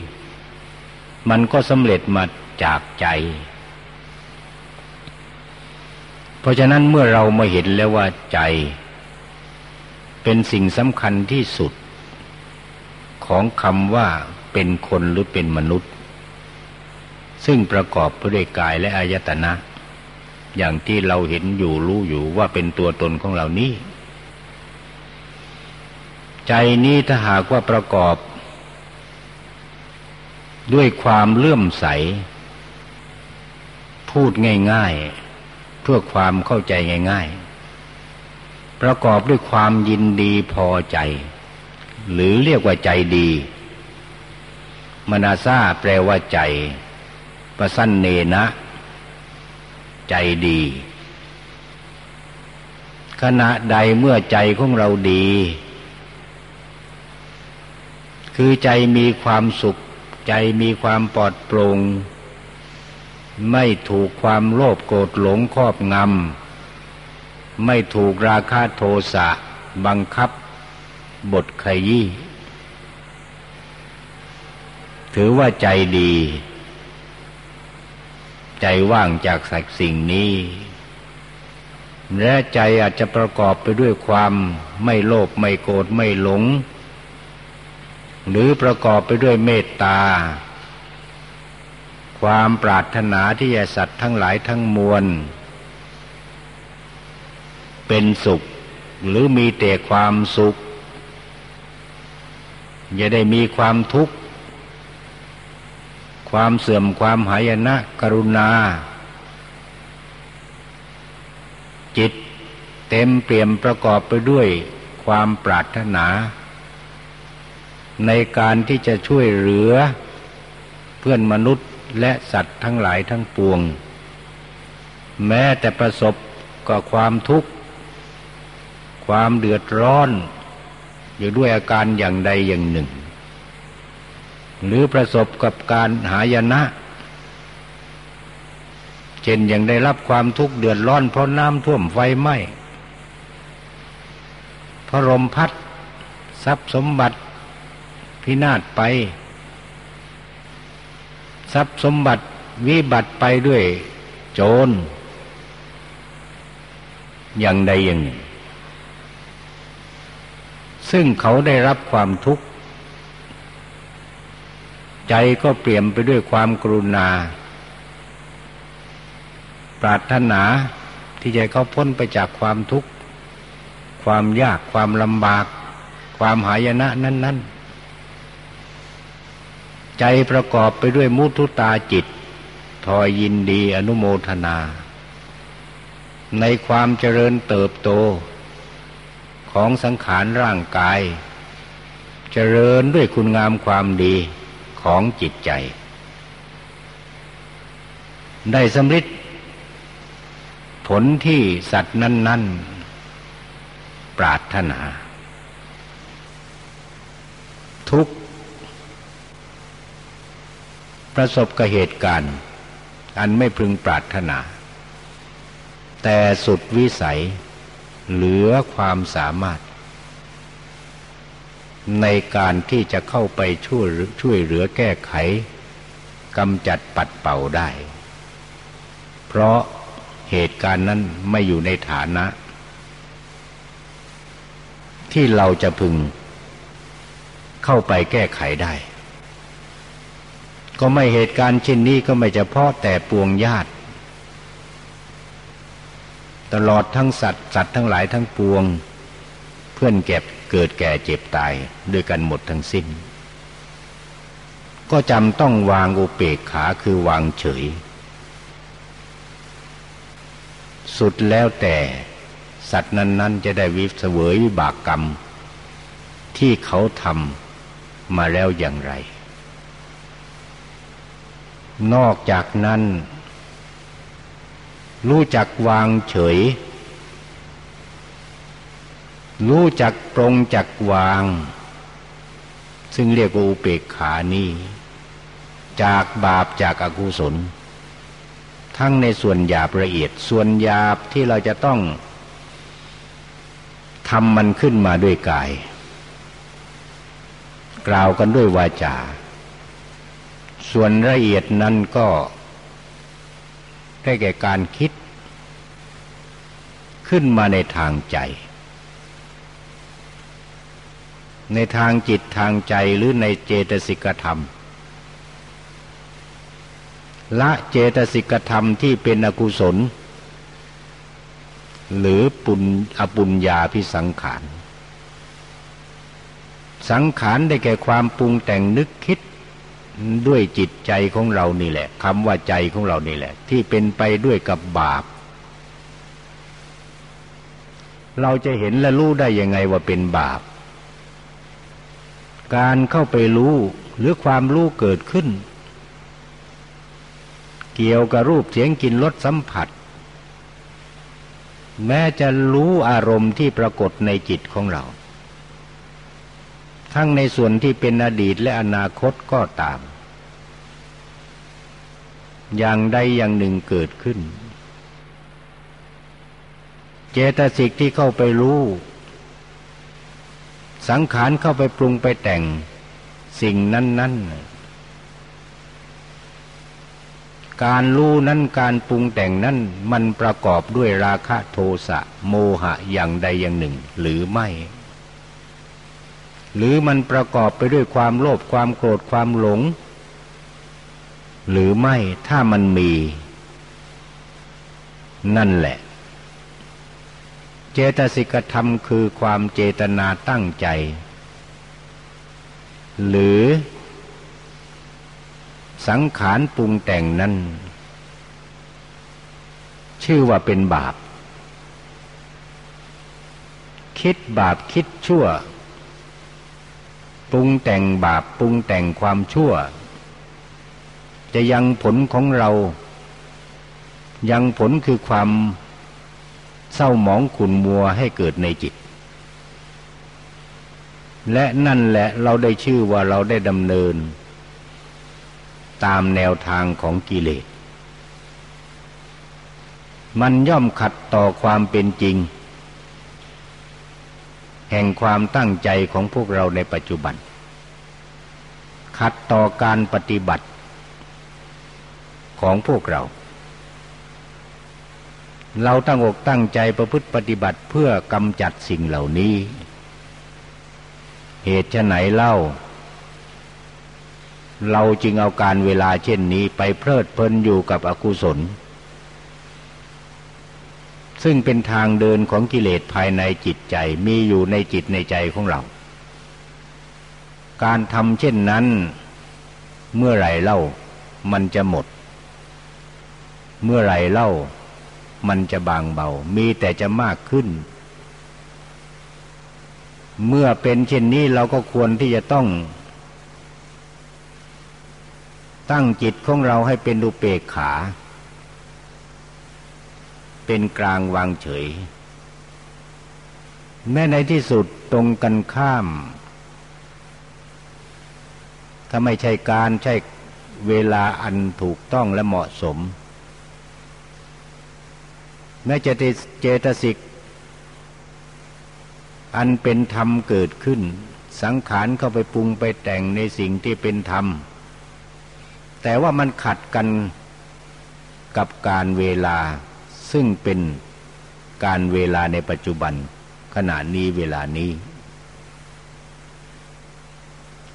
มันก็สำเร็จมาจากใจ เพราะฉะนั้นเมื่อเรามาเห็นแล้วว่าใจ เป็นสิ่งสำคัญที่สุด ของคำว่าเป็นคนหรือเป็นมนุษย์ ซึ่งประกอบด้วยกายและอายตนะ อย่างที่เราเห็นอยู่รู้อยู่ว่าเป็นตัวตนของเรานี้ ใจนี้ถ้าหากว่าประกอบ ด้วยความเลื่อมใส พูดง่ายๆ เพื่อความเข้าใจง่าย ๆ ประกอบด้วยความยินดีพอใจ หรือเรียกว่าใจดี มนาซาแปลว่าใจ ประสั้นเนนะ ใจดี ขณะใดเมื่อใจของเราดี คือใจมีความสุข ใจมีความปลอดโปรง่งไม่ถูกความโลภโกรธหลงครอบงำ ไม่ถูกราคะโทสะ บังคับบทขยี้ ถือว่าใจดี ใจว่างจากสักสิ่งนี้ และใจอาจจะประกอบไปด้วยความไม่โลภไม่โกรธไม่หลง หรือประกอบไปด้วยเมตตา ความปรารถนาที่จะสัตว์ทั้งหลายทั้งมวล เป็นสุขหรือมีแต่ความสุข อย่าได้มีความทุกข์ ความเสื่อมความหายนะกรุณา จิตเต็มเปี่ยมประกอบไปด้วยความปรารถนา ในการที่จะช่วยเหลือ เพื่อนมนุษย์และสัตว์ทั้งหลายทั้งปวง แม้แต่ประสบกับความทุกข์ ความเดือดร้อน อยู่ด้วยอาการอย่างใดอย่างหนึ่ง หรือประสบกับการหายนะช่นอย่างได้รับความทุกข์เดือดร้อนเพราะน้ำท่วมไฟไหม้พระลมพัดทรัพย์สมบัติพินาศไป ทรัพย์สมบัติวิบัติไปด้วยโจร อย่างใดอย่างหนึ่ง ซึ่งเขาได้รับความทุกข์ ใจก็เปลี่ยนไปด้วยความกรุณา ปรารถนาที่จะเขาพ้นไปจากความทุกข์ ความยากความลำบาก ความหายนะนั้น ๆ ใจประกอบไปด้วยมุทุตาจิตทอยินดีอนุโมทนา ในความเจริญเติบโต ของสังขารร่างกาย เจริญด้วยคุณงามความดี ของจิตใจ ได้สำเร็จผลที่สัตว์นั้น ๆ ปรารถนา ทุกประสบกับเหตุการณ์ อันไม่พึงปรารถนา แต่สุดวิสัย เหลือความสามารถ ในการที่จะเข้าไปช่วยช่วยเหลือแก้ไขกำจัดปัดเป่าได้ เพราะเหตุการณ์นั้นไม่อยู่ในฐานะ ที่เราจะพึงเข้าไปแก้ไขได้ ก็ไม่เหตุการณ์เช่นนี้ก็ไม่เฉพาะแต่ปวงญาติ ตลอดทั้งสัตว์สัตว์ทั้งหลายทั้งปวง เพื่อนแก็บ เกิดแก่เจ็บตายด้วยกันหมดทั้งสิ้น ก็จำต้องวางอุเปกขาคือวางเฉย สุดแล้วแต่สัตว์นั้น ๆ จะได้วิเสวยวิบากกรรม ที่เขาทำมาแล้วอย่างไร นอกจากนั้น รู้จักวางเฉย รู้จักปรงจักวาง ซึ่งเรียกว่าอุเปกขานี้จากบาปจากอากุศล ทั้งในส่วนหยาบละเอียดส่วนหยาบที่เราจะต้องทำมันขึ้นมาด้วยกาย กล่าวกันด้วยวาจา ส่วนละเอียดนั้นก็ได้แก่การคิด ขึ้นมาในทางใจ ในทางจิตทางใจหรือในเจตสิกธรรม ละเจตสิกธรรมที่เป็นอกุศล หรือปุญอปุญญาพิสังขาร สังขารได้แก่ความปรุงแต่งนึกคิดด้วยจิตใจของเรานี่แหละคำว่าใจของเรานี่แหละ ที่เป็นไปด้วยกับบาป เราจะเห็นและรู้ได้ยังไงว่าเป็นบาป การเข้าไปรู้หรือความรู้เกิดขึ้น เกี่ยวกับรูปเสียงกลิ่นรสสัมผัส แม้จะรู้อารมณ์ที่ปรากฏในจิตของเรา ทั้งในส่วนที่เป็นอดีตและอนาคตก็ตาม อย่างใดอย่างหนึ่งเกิดขึ้น เจตสิกที่เข้าไปรู้ สังขารเข้าไปปรุงไปแต่ง สิ่งนั้นๆการรู้นั้นการปรุงแต่งนั้นมันประกอบด้วยราคะโทสะโมหะอย่างใดอย่างหนึ่ง หรือไม่ หรือมันประกอบไปด้วยความโลภความโกรธความหลง หรือไม่ถ้ามันมี นั่นแหละ เจตสิกธรรมคือความเจตนาตั้งใจ หรือสังขารปรุงแต่งนั้น ชื่อว่าเป็นบาป คิดบาปคิดชั่ว ปรุงแต่งบาปปรุงแต่งความชั่ว จะยังผลของเรา ยังผลคือความ เศร้าหมองขุนมัวให้เกิดในจิต และนั่นแหละเราได้ชื่อว่าเราได้ดำเนิน ตามแนวทางของกิเลส มันย่อมขัดต่อความเป็นจริง แห่งความตั้งใจของพวกเราในปัจจุบัน ขัดต่อการปฏิบัติของพวกเรา เราตั้งอกตั้งใจประพฤติปฏิบัติเพื่อกำจัดสิ่งเหล่านี้ เหตุไหนเล่า เราจึงเอาการเวลาเช่นนี้ไปเพลิดเพลินอยู่กับอกุศล ซึ่งเป็นทางเดินของกิเลสภายในจิตใจมีอยู่ในจิตในใจของเรา การทำเช่นนั้น เมื่อไรเล่ามันจะหมด เมื่อไรเล่า มันจะบางเบา มีแต่จะมากขึ้น เมื่อเป็นเช่นนี้เราก็ควรที่จะต้อง ตั้งจิตของเราให้เป็นอุเปกขา เป็นกลางวางเฉย แม้ในที่สุดตรงกันข้าม ถ้าไม่ใช่การใช่เวลาอันถูกต้องและเหมาะสม แม้จะเจตสิก อันเป็นธรรมเกิดขึ้น สังขารเข้าไปปรุงไปแต่งในสิ่งที่เป็นธรรม แต่ว่ามันขัดกันกับการเวลาซึ่งเป็นการเวลาในปัจจุบัน ขณะนี้เวลานี้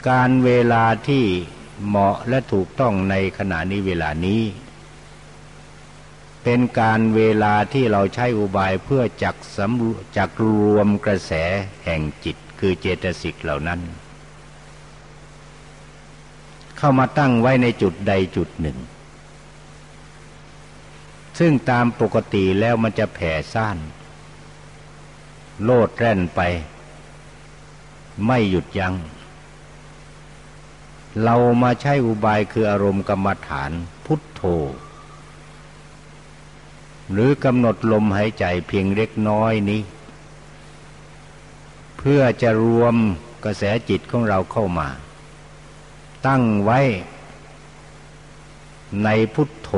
การเวลาที่เหมาะและถูกต้องในขณะนี้เวลานี้ เป็นการเวลาที่เราใช้อุบายเพื่อจักสำจักรวมกระแสแห่งจิตคือเจตสิกเหล่านั้น เข้ามาตั้งไว้ในจุดใดจุดหนึ่ง ซึ่งตามปกติแล้วมันจะแผ่ซ่าน โลดแร่นไป ไม่หยุดยัง้งเรามาใช้อุบายคืออารมณ์กรรมฐานพุทโธ หรือกำหนดลมหายใจเพียงเล็กน้อยนี้ เพื่อจะรวมกระแสจิตของเราเข้ามา ตั้งไว้ในพุทโธ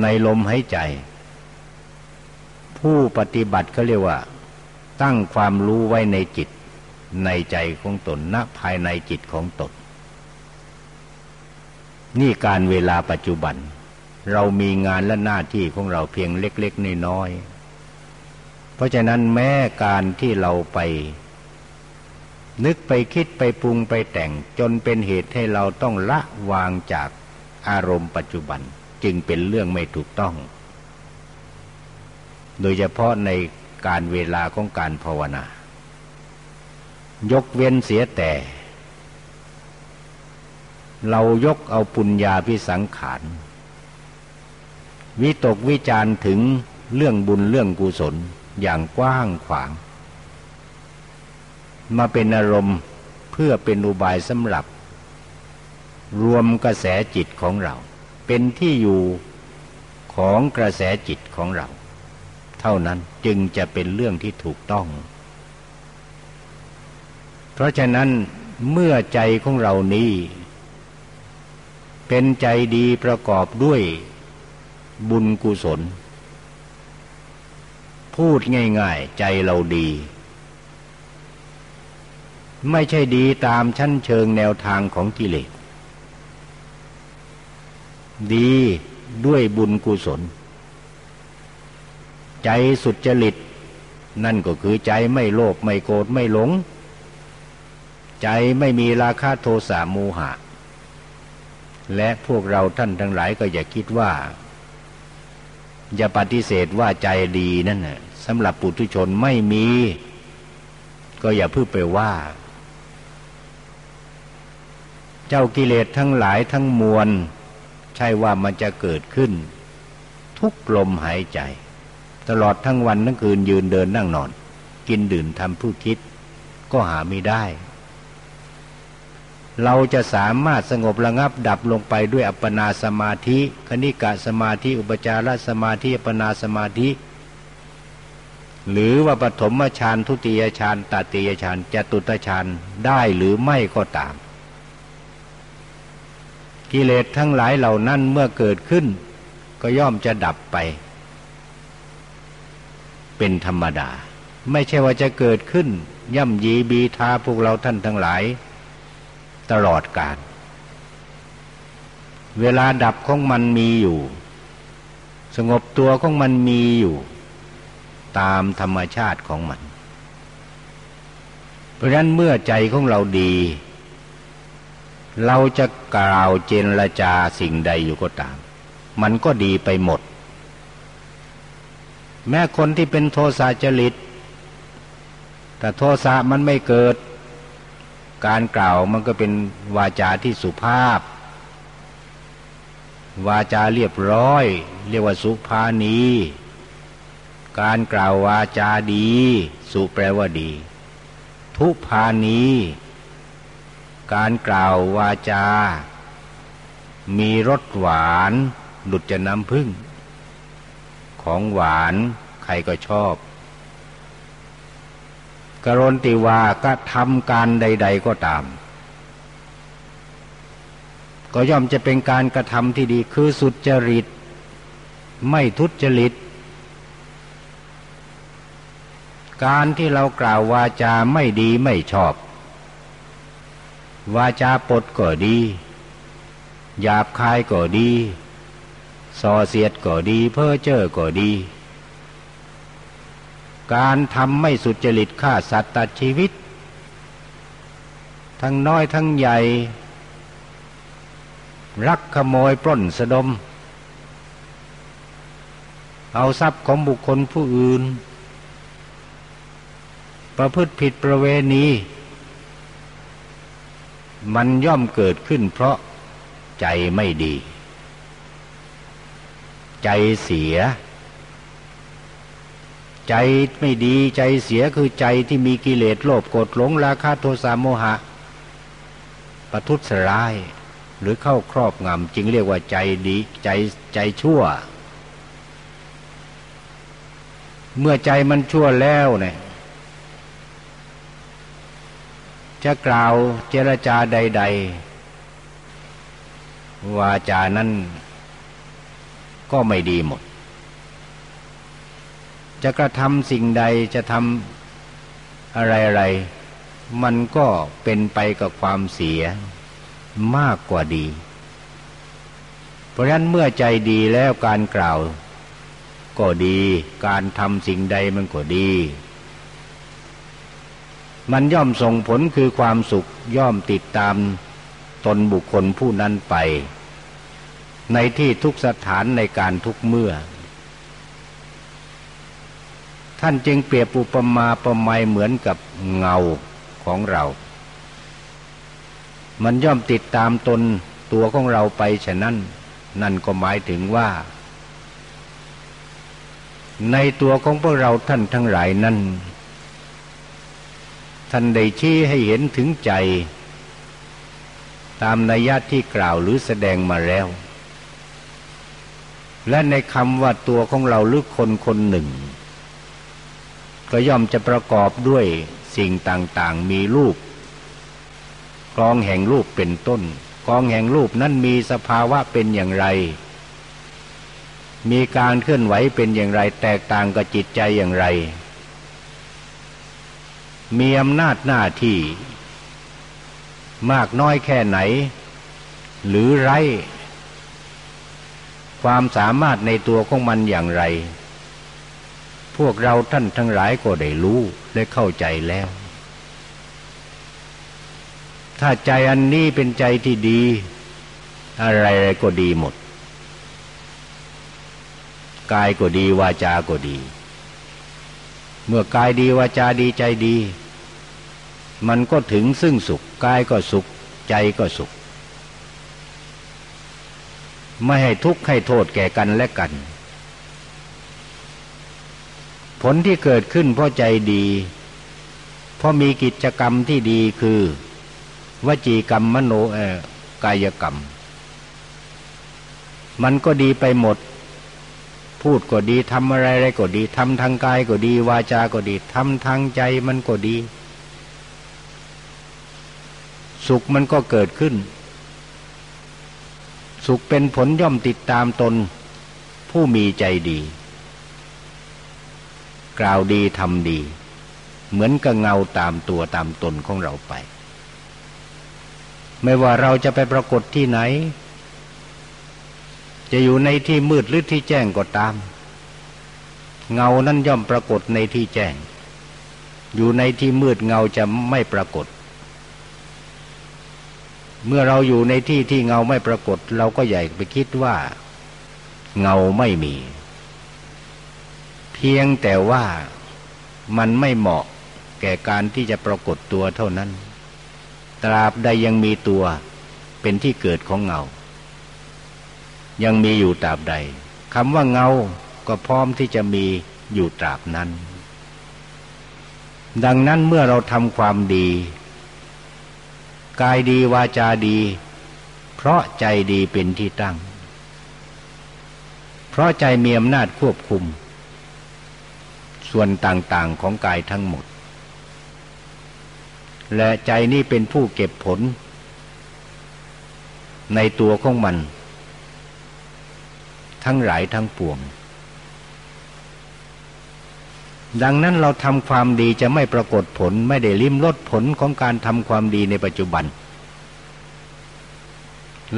ในลมหายใจ ผู้ปฏิบัติเขาเรียกว่า ตั้งความรู้ไว้ในจิต ในใจของตนณภายในจิตของตนนี่การเวลาปัจจุบัน เรามีงานและหน้าที่ของเราเพียงเล็กๆน้อยๆเพราะฉะนั้นแม้การที่เราไป นึกไปคิดไปปรุงไปแต่งจนเป็นเหตุให้เราต้องละวางจากอารมณ์ปัจจุบันจึงเป็นเรื่องไม่ถูกต้อง โดยเฉพาะในการเวลาของการภาวนายกเว้นเสียแต่ เรายกเอาปุญญาพิสังขาร วิตกวิจารถึงเรื่องบุญเรื่องกุศลอย่างกว้างขวาง มาเป็นอารมณ์เพื่อเป็นอุบายสำหรับ รวมกระแสจิตของเรา เป็นที่อยู่ของกระแสจิตของเรา เท่านั้นจึงจะเป็นเรื่องที่ถูกต้อง เพราะฉะนั้นเมื่อใจของเรานี้ เป็นใจดีประกอบด้วย บุญกุศล พูดง่าย ๆ ใจเราดี ไม่ใช่ดีตามชั้นเชิงแนวทางของกิเลสดีด้วยบุญกุศล ใจสุดจริต นั่นก็คือใจไม่โลภไม่โกรธไม่หลง ใจไม่มีราคะโทสะโมหะ และพวกเราท่านทั้งหลายก็อย่าคิดว่า อย่าปฏิเสธว่าใจดีนั่นน่ะสำหรับปุถุชนไม่มี ก็อย่าเพิ่งไปว่า เจ้ากิเลสทั้งหลายทั้งมวล ใช่ว่ามันจะเกิดขึ้น ทุกลมหายใจ ตลอดทั้งวันทั้งคืนยืนเดินนั่งนอน กินดื่มทำผู้คิด ก็หาไม่ได้ เราจะสามารถสงบระงับดับลงไปด้วยอัปปนาสมาธิ คณิกะสมาธิ อุปจารสมาธิ อัปปนาสมาธิ หรือว่าปฐมฌานทุติยฌานตติยฌานจตุตฌานได้หรือไม่ก็ตาม กิเลสทั้งหลายเหล่านั้นเมื่อเกิดขึ้น ก็ย่อมจะดับไป เป็นธรรมดา ไม่ใช่ว่าจะเกิดขึ้น ย่ำยีบีทาพวกเราท่านทั้งหลาย ตลอดกาลเวลาดับของมันมีอยู่ สงบตัวของมันมีอยู่ ตามธรรมชาติของมัน เพราะฉะนั้นเมื่อใจของเราดี เราจะกล่าวเจนรจาสิ่งใดอยู่ก็ตาม มันก็ดีไปหมด แม้คนที่เป็นโทสะจริต แต่โทสะมันไม่เกิด การกล่าวมันก็เป็นวาจาที่สุภาพ วาจาเรียบร้อย เรียกว่าสุภาณีการกล่าววาจาดี สุแปลว่าดี ทุพานีการกล่าววาจา มีรสหวานดุจจะน้ำพึ่ง ของหวานใครก็ชอบ กรนติวาก็ทำการใด ๆก็ตาม ก็ย่อมจะเป็นการกระทำที่ดีคือสุจริต ไม่ทุจริต การที่เรากล่าววาจาไม่ดีไม่ชอบ วาจาปดก็ดี หยาบคายก็ดี ส่อเสียดก็ดี เพ้อเจ้อก็ดี การทำไม่สุจริตฆ่าสัตว์ตัดชีวิต ทั้งน้อยทั้งใหญ่ รักขโมยปล้นสะดม เอาทรัพย์ของบุคคลผู้อื่น ประพฤติผิดประเวณี มันย่อมเกิดขึ้นเพราะใจไม่ดี ใจเสีย ใจไม่ดีใจเสียคือใจที่มีกิเลสโลภโกรธหลงราคะโทสะโมหะ ประทุษร้าย หรือเข้าครอบงำจึงเรียกว่าใจดีใจใจชั่ว เมื่อใจมันชั่วแล้วเนี่ยจะกล่าวเจรจาใด ๆ วาจานั้นก็ไม่ดีหมด จะกระทำสิ่งใดจะทำอะไรๆมันก็เป็นไปกับความเสียมากกว่าดี เพราะฉะนั้นเมื่อใจดีแล้วการกล่าว ก็ดี การทำสิ่งใดมันก็ดี มันย่อมส่งผลคือความสุขย่อมติดตามตนบุคคลผู้นั้นไป ในที่ทุกสถานในการทุกเมื่อ ท่านจึงเปรียบอุปมาประไมเหมือนกับเงาของเรา มันย่อมติดตามตนตัวของเราไปฉะนั้น นั่นก็หมายถึงว่า ในตัวของพวกเราท่านทั้งหลายนั้น ท่านได้ชี้ให้เห็นถึงใจ ตามนัยยะที่กล่าวหรือแสดงมาแล้ว และในคำว่าตัวของเราหรือคนคนหนึ่ง ก็ย่อมจะประกอบด้วยสิ่งต่างๆ มีรูปกองแห่งรูปเป็นต้นกองแห่งรูปนั้นมีสภาวะเป็นอย่างไร มีการเคลื่อนไหวเป็นอย่างไร แตกต่างกับจิตใจอย่างไร มีอำนาจหน้าที่ มากน้อยแค่ไหน หรือไร ความสามารถในตัวของมันอย่างไร วกเราท่านทั้งหลายก็ได้รู้และเข้าใจแล้ว ถ้าใจอันนี้เป็นใจที่ดี อะไรๆก็ดีหมด กายก็ดีวาจาก็ดี เมื่อกายดีวาจาดีใจดี มันก็ถึงซึ่งสุขกายก็สุข ใจก็สุข ไม่ให้ทุกข์ให้โทษแก่กันและกัน ผลที่เกิดขึ้นเพราะใจดี เพราะมีกิจกรรมที่ดีคือ วจีกรรมมโนกายกรรม มันก็ดีไปหมด พูดก็ดีทำอะไรอะไรก็ดีทำทางกายก็ดี วาจาก็ดีทำทางใจมันก็ดี สุขมันก็เกิดขึ้น สุขเป็นผลย่อมติดตามตน ผู้มีใจดี กล่าวดีทำดี เหมือนกับเงาตามตัวตามตนของเราไป ไม่ว่าเราจะไปปรากฏที่ไหน จะอยู่ในที่มืดหรือที่แจ้งก็ตาม เงานั้นย่อมปรากฏในที่แจ้ง อยู่ในที่มืดเงาจะไม่ปรากฏ เมื่อเราอยู่ในที่ที่เงาไม่ปรากฏ เราก็ใหญ่ไปคิดว่า เงาไม่มี พียงแต่ว่ามันไม่เหมาะแก่การที่จะปรากฏตัวเท่านั้น ตราบใดยังมีตัวเป็นที่เกิดของเงา ยังมีอยู่ตราบใดคำว่าเงาก็พร้อมที่จะมีอยู่ตราบนั้น ดังนั้นเมื่อเราทำความดี กายดีวาจาดี เพราะใจดีเป็นที่ตั้ง เพราะใจมีอำนาจควบคุม ส่วนต่างๆของกายทั้งหมด และใจนี่เป็นผู้เก็บผล ในตัวของมัน ทั้งหลายทั้งปวง ดังนั้นเราทำความดีจะไม่ปรากฏผลไม่ได้ลิ้มรสผลของการทำความดีในปัจจุบัน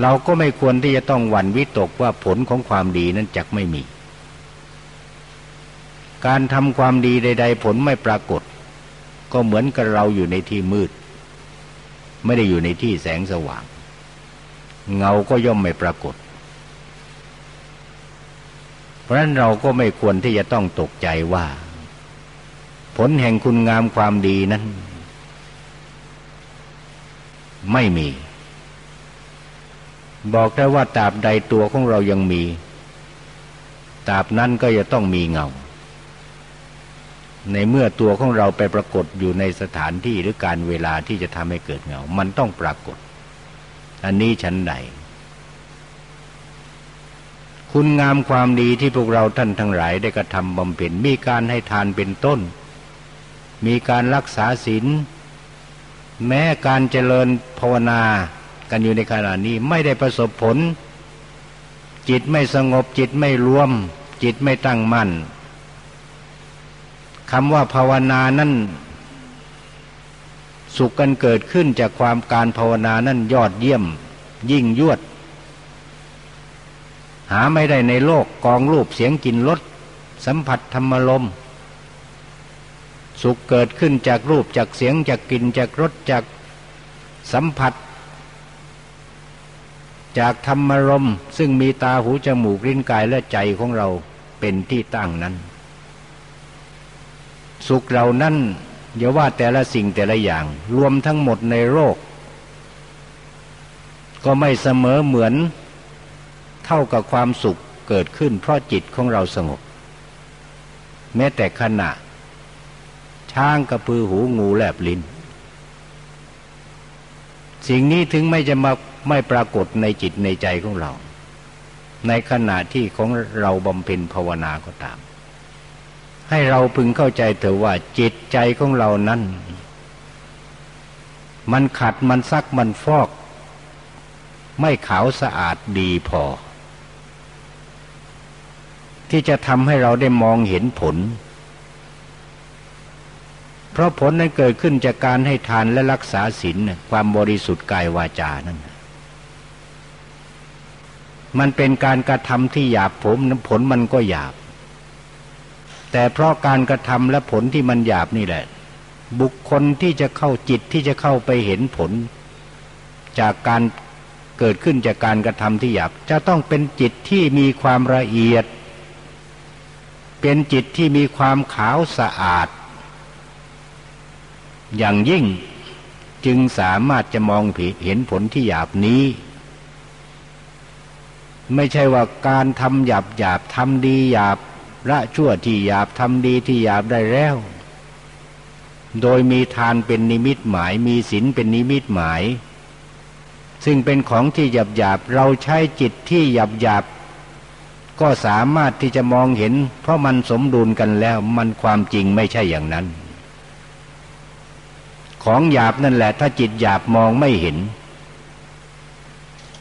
เราก็ไม่ควรที่จะต้องหวั่นวิตกว่าผลของความดีนั้นจักไม่มี การทำความดีใด ๆ ผลไม่ปรากฏ ก็เหมือนกับเราอยู่ในที่มืด ไม่ได้อยู่ในที่แสงสว่าง เงาก็ย่อมไม่ปรากฏ เพราะนั้นเราก็ไม่ควรที่จะต้องตกใจว่า ผลแห่งคุณงามความดีนั้น ไม่มี บอกได้ว่าตราบใดตัวของเรายังมีตราบนั้นก็จะต้องมีเงา ในเมื่อตัวของเราไปปรากฏอยู่ในสถานที่หรือการเวลาที่จะทำให้เกิดเงา มันต้องปรากฏ อันนี้ชั้นใด คุณงามความดีที่พวกเราท่านทั้งหลายได้กระทำบำเพ็ญมีการให้ทานเป็นต้น มีการรักษาศีลแม้การเจริญภาวนากันอยู่ในขณะนี้ไม่ได้ประสบผล จิตไม่สงบจิตไม่รวม จิตไม่ตั้งมั่น คำว่าภาวนานั้นสุขกันเกิดขึ้นจากความการภาวนานั้นยอดเยี่ยม ยิ่งยวด หาไม่ได้ในโลกกองรูปเสียงกลิ่นรสสัมผัสธรรมลมสุขเกิดขึ้นจากรูปจากเสียงจากกลิ่นจากรสจากสัมผัส จากธรรมรมซึ่งมีตาหูจมูกลิ้นกายและใจของเราเป็นที่ตั้งนั้น สุขเรานั้นอย่าว่าแต่ละสิ่งแต่ละอย่าง รวมทั้งหมดในโลกก็ไม่เสมอเหมือนเท่ากับความสุขเกิดขึ้นเพราะจิตของเราสงบ แม้แต่ขณะ ช้างกระพือหูงูแลบลิ้น สิ่งนี้ถึงไม่จะมาไม่ปรากฏในจิตในใจของเรา ในขณะที่ของเราบำเพ็ญภาวนาก็ตาม ให้เราพึงเข้าใจเถอะว่าจิตใจของเรานั้น มันขัดมันซักมันฟอก ไม่ขาวสะอาดดีพอ ที่จะทำให้เราได้มองเห็นผล เพราะผลนั้นเกิดขึ้นจากการให้ทานและรักษาศีลความบริสุทธิ์กายวาจานั่นมันเป็นการกระทำที่หยาบผมผลมันก็หยาบ แต่เพราะการกระทำและผลที่มันหยาบนี่แหละ บุคคลที่จะเข้าจิตที่จะเข้าไปเห็นผล จากการเกิดขึ้นจากการกระทำที่หยาบ จะต้องเป็นจิตที่มีความละเอียด เป็นจิตที่มีความขาวสะอาด อย่างยิ่งจึงสามารถจะมองเห็นผลที่หยาบนี้ ไม่ใช่ว่าการทำหยาบหยาบทำดีหยาบ ละชั่วที่หยาบทำดีที่หยาบได้แล้ว โดยมีทานเป็นนิมิตหมายมีศีลเป็นนิมิตหมาย ซึ่งเป็นของที่หยาบหยาบเราใช้จิตที่หยาบหยาบก็สามารถที่จะมองเห็น เพราะมันสมดุลกันแล้วมันความจริงไม่ใช่อย่างนั้น ของหยาบนั่นแหละ ถ้าจิตหยาบมองไม่เห็น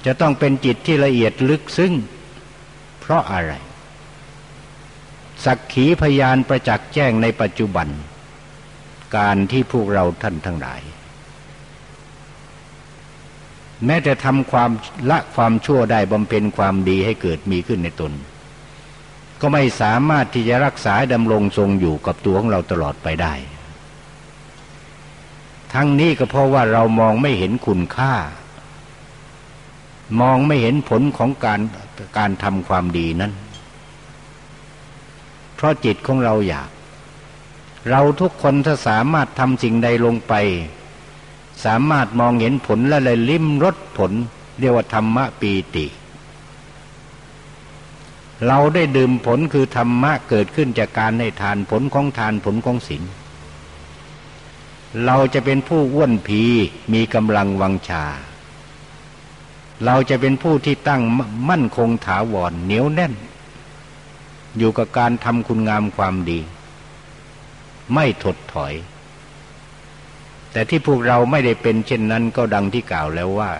จะต้องเป็นจิตที่ละเอียดลึกซึ้งเพราะอะไร สักขีพยานประจักษ์แจ้งในปัจจุบัน การที่พวกเราท่านทั้งหลาย แม้แต่ทำความละความชั่วได้บำเพ็ญความดีให้เกิดมีขึ้นในตน ก็ไม่สามารถที่จะรักษาดำรงทรงอยู่กับตัวของเราตลอดไปได้ ทั้งนี้ก็เพราะว่าเรามองไม่เห็นคุณค่า มองไม่เห็นผลของการการทำความดีนั้น เพราะจิตของเราอยาก เราทุกคนถ้าสามารถทำสิ่งใดลงไป สามารถมองเห็นผลและเลยลิ้มรสผล เรียกว่าธรรมะปีติ เราได้ดื่มผลคือธรรมะเกิดขึ้นจากการให้ทานผลของทานผลของศีลเราจะเป็นผู้อ้วนผีมีกำลังวังชา เราจะเป็นผู้ที่ตั้งมั่นคงถาวรเหนียวแน่น อยู่กับการทำคุณงามความดี ไม่ถดถอย แต่ที่พวกเราไม่ได้เป็นเช่นนั้นก็ดังที่กล่าวแล้วว่า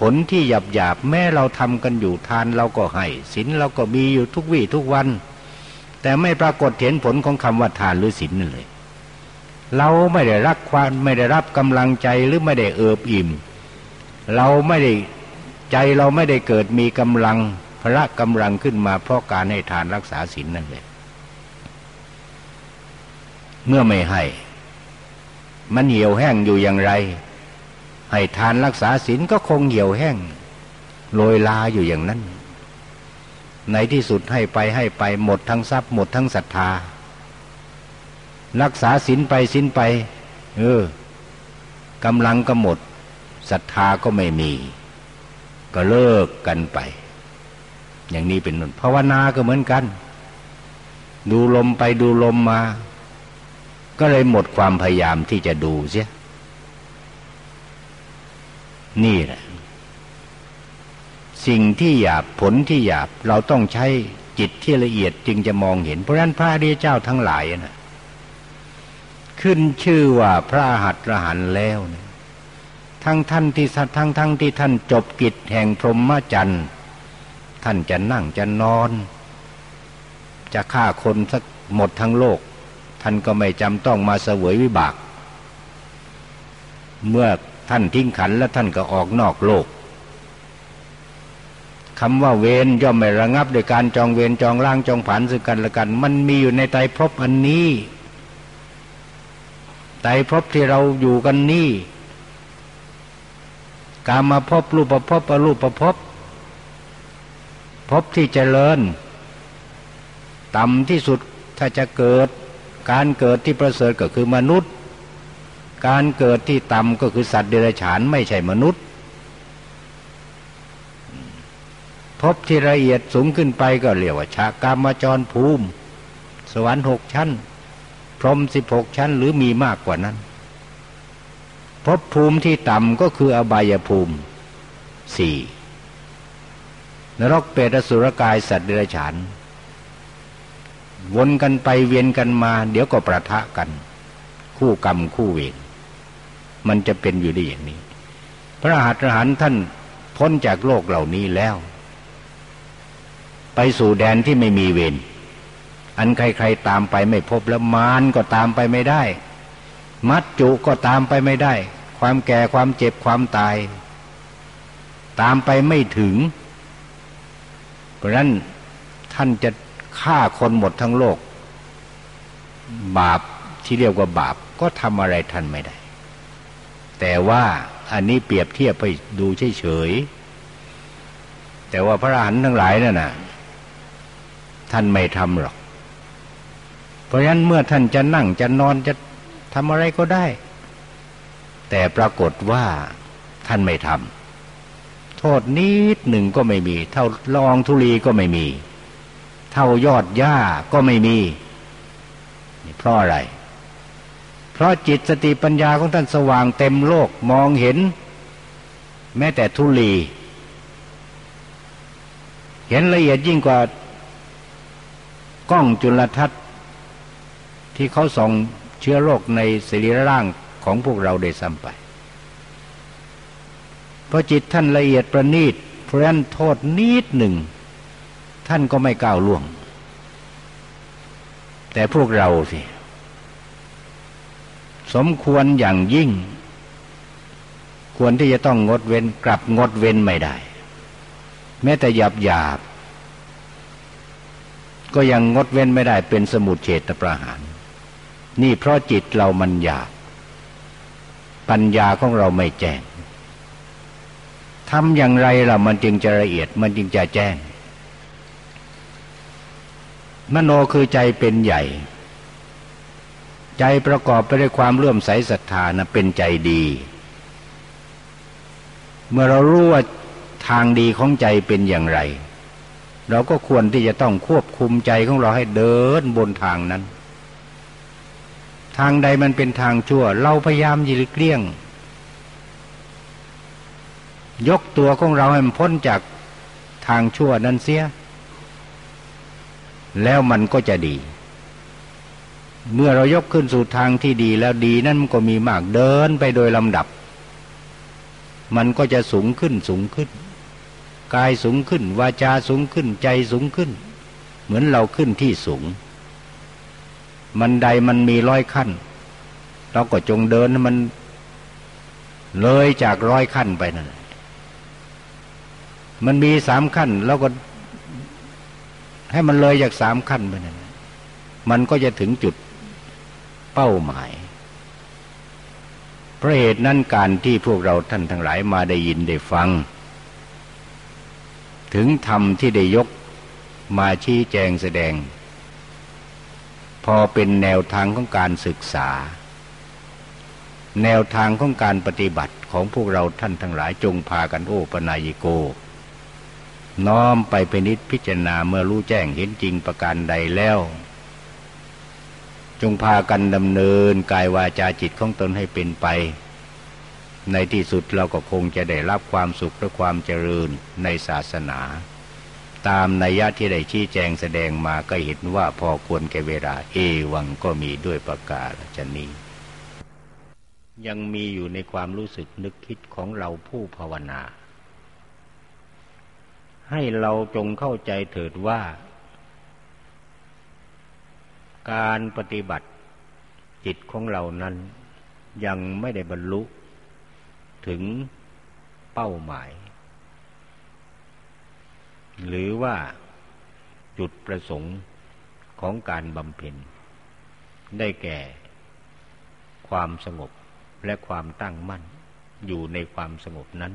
ผลที่หยาบหยาบแม้เราทำกันอยู่ทานเราก็ให้ศีลเราก็มีอยู่ทุกวี่ทุกวัน แต่ไม่ปรากฏเห็นผลของคำว่าทานหรือศีลนั่นเลย เราไม่ได้รักความไม่ได้รับกำลังใจหรือไม่ได้เอิบอิ่ม เราไม่ได้ใจเราไม่ได้เกิดมีกำลัง พระกำลังขึ้นมาเพราะการให้ทานรักษาศีลนั่นเลยเมื่อไม่ให้ มันเหี่ยวแห้งอยู่อย่างไร ให้ทานรักษาศีลก็คงเหี่ยวแห้งโรยลาอยู่อย่างนั้น ในที่สุดให้ไปให้ไปหมดทั้งทรัพย์หมดทั้งศรัทธา รักษาศีลไปศีลไป เออกำลังก็หมดศรัทธาก็ไม่มี ก็เลิกกันไป อย่างนี้เป็นนนภาวนาก็เหมือนกัน ดูลมไปดูลมมา ก็เลยหมดความพยายามที่จะดูเสีย นี่แหละ สิ่งที่หยาบผลที่หยาบเราต้องใช้จิตที่ละเอียดจึงจะมองเห็น เพราะนั้นพระเดีเจ้าทั้งหลายนะขึ้นชื่อว่าพระหัตถหันแล้วนี่ยทั้งท่านที่ทั้งทั้งที่ท่านจบกิจแห่งพรหมจรรย์ ท่านจะนั่งจะนอน จะฆ่าคนสักหมดทั้งโลก ท่านก็ไม่จำต้องมาเสวยวิบาก เมื่อท่านทิ้งขันแล้วท่านก็ออกนอกโลกคำว่าเวรย่อมไม่ระงับโดยการจองเวรจองล่างจองผันซึ่งกันและกัน มันมีอยู่ในใจพบอันนี้ไตรภพที่เราอยู่กันนี่ การมาพบรูปภพอรูปภพ พบที่เจริญ ต่ำที่สุดถ้าจะเกิด การเกิดที่ประเสริฐก็คือมนุษย์ การเกิดที่ต่ำก็คือสัตว์เดรัจฉานไม่ใช่มนุษย์ พบที่ละเอียดสูงขึ้นไปก็เรียกว่าชากามจรภูมิ สวรรค์หกชั้น พรหมสิบหกชั้นหรือมีมากกว่านั้นภพภูมิที่ต่ำก็คืออบายภูมิสี่ นรกเปรตสุรกายสัตว์เดรัจฉาน วนกันไปเวียนกันมา เดี๋ยวก็ประทะกัน คู่กรรมคู่เวรมันจะเป็นอยู่ได้อย่างนี้ พระหัตถหันท่านพ้นจากโลกเหล่านี้แล้ว ไปสู่แดนที่ไม่มีเวรอันใครๆตามไปไม่พบแล้วมารก็ตามไปไม่ได้ มัดจุก็ตามไปไม่ได้ ความแก่ความเจ็บความตาย ตามไปไม่ถึง ราะนั้นท่านจะฆ่าคนหมดทั้งโลก บาปที่เรียกว่าบาปก็ทำอะไรท่านไม่ได้ แต่ว่าอันนี้เปรียบเทียบไปดูเฉยๆแต่ว่าพระอรหันต์ทั้งหลายนั่นน่ะท่านไม่ทำหรอก เพราะฉะนั้นเมื่อท่านจะนั่งจะนอนจะทำอะไรก็ได้ แต่ปรากฏว่าท่านไม่ทำ ทษนิดหนึ่งก็ไม่มี เท่าลองทุลีก็ไม่มี เท่ายอดหญ้าก็ไม่มีเพราะอะไร เพราะจิตสติปัญญาของท่านสว่างเต็มโลกมองเห็น แม้แต่ทุลี เห็นละเอียดยิ่งกว่ากล้องจุลทรรศน์ที่เขาส่องเชื้อโรคในสิริร่างของพวกเราได้ซ้ำไป เพราะจิตท่านละเอียดประณีตเพราะนั้นโทษนิดหนึ่ง ท่านก็ไม่ก้าวล่วง แต่พวกเราสิ สมควรอย่างยิ่ง ควรที่จะต้องงดเว้นกลับงดเว้นไม่ได้ แม้แต่หยาบหยาบก็ยังงดเว้นไม่ได้เป็นสมุดเฉตประหาร นี่เพราะจิตเรามันหยาบปัญญาของเราไม่แจ้ง ทำอย่างไรล่ะมันจึงจะละเอียด มันจึงจะแจ้ง มโนคือใจเป็นใหญ่ ใจประกอบไปด้วยความเลื่อมใสศรัทธานะเป็นใจดี เมื่อเรารู้ว่าทางดีของใจเป็นอย่างไร เราก็ควรที่จะต้องควบคุมใจของเราให้เดินบนทางนั้น ทางใดมันเป็นทางชั่ว เราพยายามยิริเกลี้ยง ยกตัวของเราให้มันพ้นจากทางชั่วนั้นเสีย แล้วมันก็จะดี เมื่อเรายกขึ้นสู่ทางที่ดีแล้วดีนั่นมันก็มีมากเดินไปโดยลำดับ มันก็จะสูงขึ้นสูงขึ้น กายสูงขึ้น วาจาสูงขึ้นใจสูงขึ้น เหมือนเราขึ้นที่สูง มันใดมันมีร้อยขั้น เราก็จงเดินมันเลยจากร้อยขั้นไปนั่นแหละ มันมีสามขั้นเราก็ ให้มันเลยจากสามขั้นไปนั่นมันก็จะถึงจุดเป้าหมายเพราะเหตุนั้นการที่พวกเราท่านทั้งหลายมาได้ยินได้ฟัง ถึงธรรมที่ได้ยกมาชี้แจงแสดง พอเป็นแนวทางของการศึกษา แนวทางของการปฏิบัติของพวกเราท่านทั้งหลายจงพากันโอปนายโก น้อมไปเป็นนิจพิจารณาเมื่อรู้แจ้งเห็นจริงประการใดแล้ว จงพากันดำเนินกายวาจาจิตของตนให้เป็นไป ในที่สุดเราก็คงจะได้รับความสุขและความเจริญในศาสนา ตามนัยยะที่ได้ชี้แจงแสดงมาก็เห็นว่าพอควรแก่เวลาเอวังก็มีด้วยประกาศชนี้ ยังมีอยู่ในความรู้สึกนึกคิดของเราผู้ภาวนา ให้เราจงเข้าใจเถิดว่า การปฏิบัติจิตของเรานั้นยังไม่ได้บรรลุถึงเป้าหมาย หรือว่าจุดประสงค์ของการบำเพ็ญ ได้แก่ ความสงบและความตั้งมั่นอยู่ในความสงบนั้น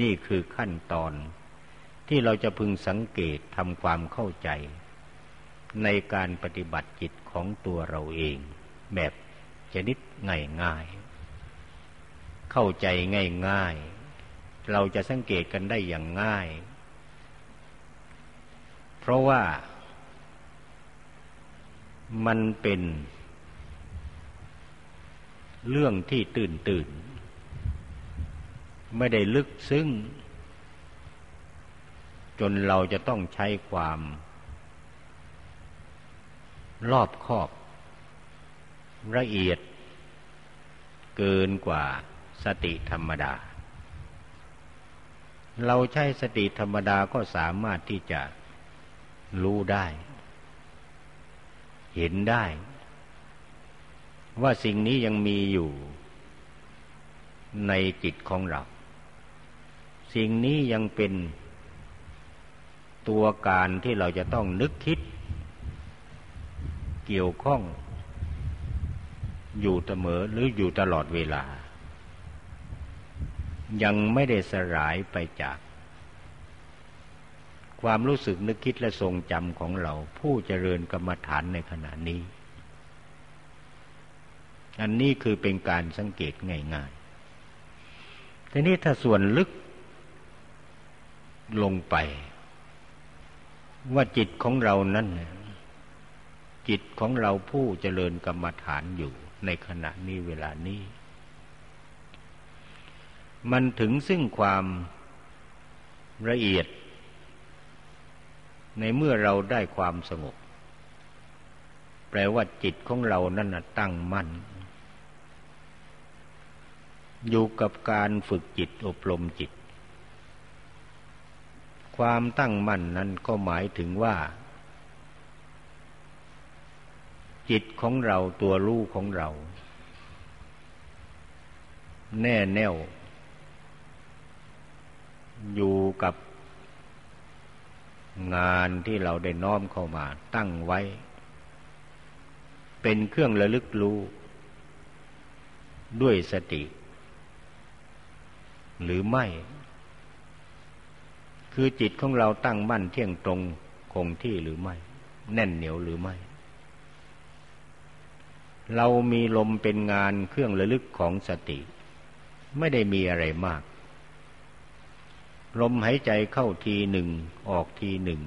นี่คือขั้นตอนที่เราจะพึงสังเกตทำความเข้าใจ ในการปฏิบัติจิตของตัวเราเอง แบบชนิดง่ายๆ เข้าใจง่ายๆ เราจะสังเกตกันได้อย่างง่าย เพราะว่ามันเป็นเรื่องที่ตื่นตื่น ไม่ได้ลึกซึ้งจนเราจะต้องใช้ความ รอบคอบ ละเอียด เกินกว่าสติธรรมดา เราใช้สติธรรมดาก็สามารถที่จะรู้ได้ เห็นได้ ว่าสิ่งนี้ยังมีอยู่ในจิตของเรา สิ่งนี้ยังเป็นตัวการที่เราจะต้องนึกคิด เกี่ยวข้อง อยู่เสมอหรืออยู่ตลอดเวลา ยังไม่ได้สลายไปจาก ความรู้สึกนึกคิดและทรงจำของเรา ผู้เจริญกรรมฐานในขณะนี้ อันนี้คือเป็นการสังเกตง่ายๆทีนี้ถ้าส่วนลึก ลงไป ว่าจิตของเรานั้นจิตของเราผู้เจริญกรรมฐานอยู่ในขณะนี้เวลานี้ มันถึงซึ่งความละเอียด ในเมื่อเราได้ความสงบ แปลว่าจิตของเรานั่นตั้งมั่น อยู่กับการฝึกจิตอบรมจิต ความตั้งมั่นนั้นก็หมายถึงว่า จิตของเราตัวรู้ของเรา แน่แน่ว อยู่กับงานที่เราได้น้อมเข้ามาตั้งไว้ เป็นเครื่องระลึกรู้ ด้วยสติ หรือไม่ คือจิตของเราตั้งมั่นเที่ยงตรงคงที่หรือไม่ แน่นเหนียวหรือไม่ เรามีลมเป็นงานเครื่องระลึกของสติ ไม่ได้มีอะไรมาก ลมหายใจเข้าทีหนึ่งออกทีหนึ่ง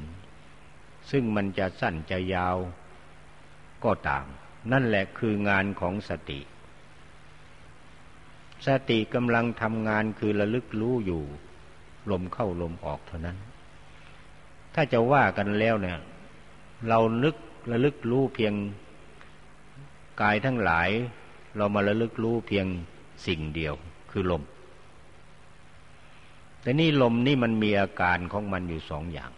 ซึ่งมันจะสั้นจะยาวก็ตาม นั่นแหละคืองานของสติ สติกำลังทำงานคือระลึกรู้อยู่ ลมเข้าลมออกเท่านั้น ถ้าจะว่ากันแล้วเนี่ย เรานึกระลึกรู้เพียงกายทั้งหลาย เรามาระลึกรู้เพียงสิ่งเดียวคือลม แต่นี่ลมนี่มันมีอาการของมันอยู่สองอย่าง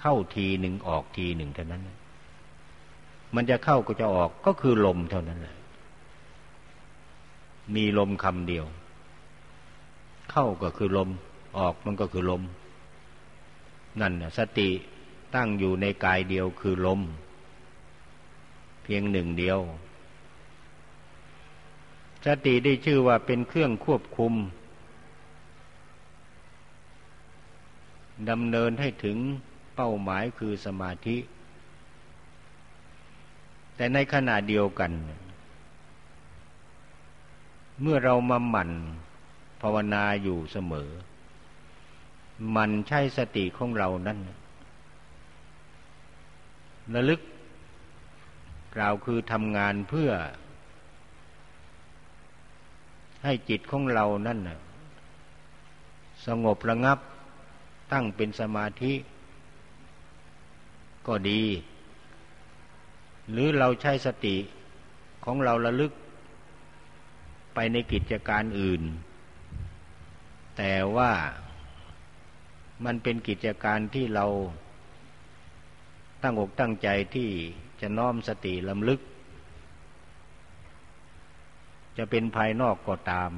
เข้าทีหนึ่งออกทีหนึ่งเท่านั้น มันจะเข้าก็จะออกก็คือลมเท่านั้นแหละ มีลมคำเดียว เข้าก็คือลม ออกมันก็คือลม นั่นสติตั้งอยู่ในกายเดียวคือลม เพียงหนึ่งเดียว สติได้ชื่อว่าเป็นเครื่องควบคุมดำเนินให้ถึงเป้าหมายคือสมาธิ แต่ในขณะเดียวกัน เมื่อเรามาหมั่นภาวนาอยู่เสมอ มันใช่สติของเรานั่นระลึก กล่าวคือทำงานเพื่อ ให้จิตของเรานั่นสงบระงับตั้งเป็นสมาธิ ก็ดี หรือเราใช้สติของเราระลึก ไปในกิจการอื่น แต่ว่า มันเป็นกิจการที่เราตั้งอกตั้งใจที่จะน้อมสติลำลึก จะเป็นภายนอกก็ตาม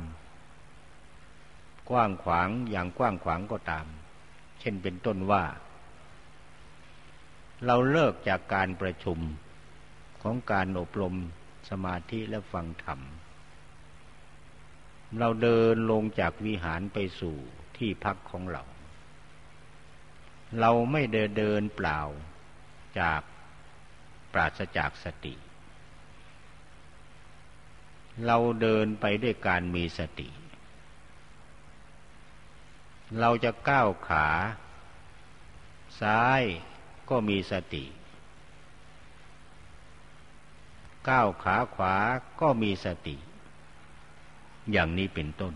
กว้างขวางอย่างกว้างขวางก็ตาม เช่นเป็นต้นว่า เราเลิกจากการประชุมของการอบรมสมาธิและฟังธรรม เราเดินลงจากวิหารไปสู่ที่พักของเรา เราไม่เดินเดินเปล่าจากปราศจากสติ เราเดินไปด้วยการมีสติ เราจะก้าวขา ซ้ายก็มีสติ ก้าวขาขวาก็มีสติ อย่างนี้เป็นต้น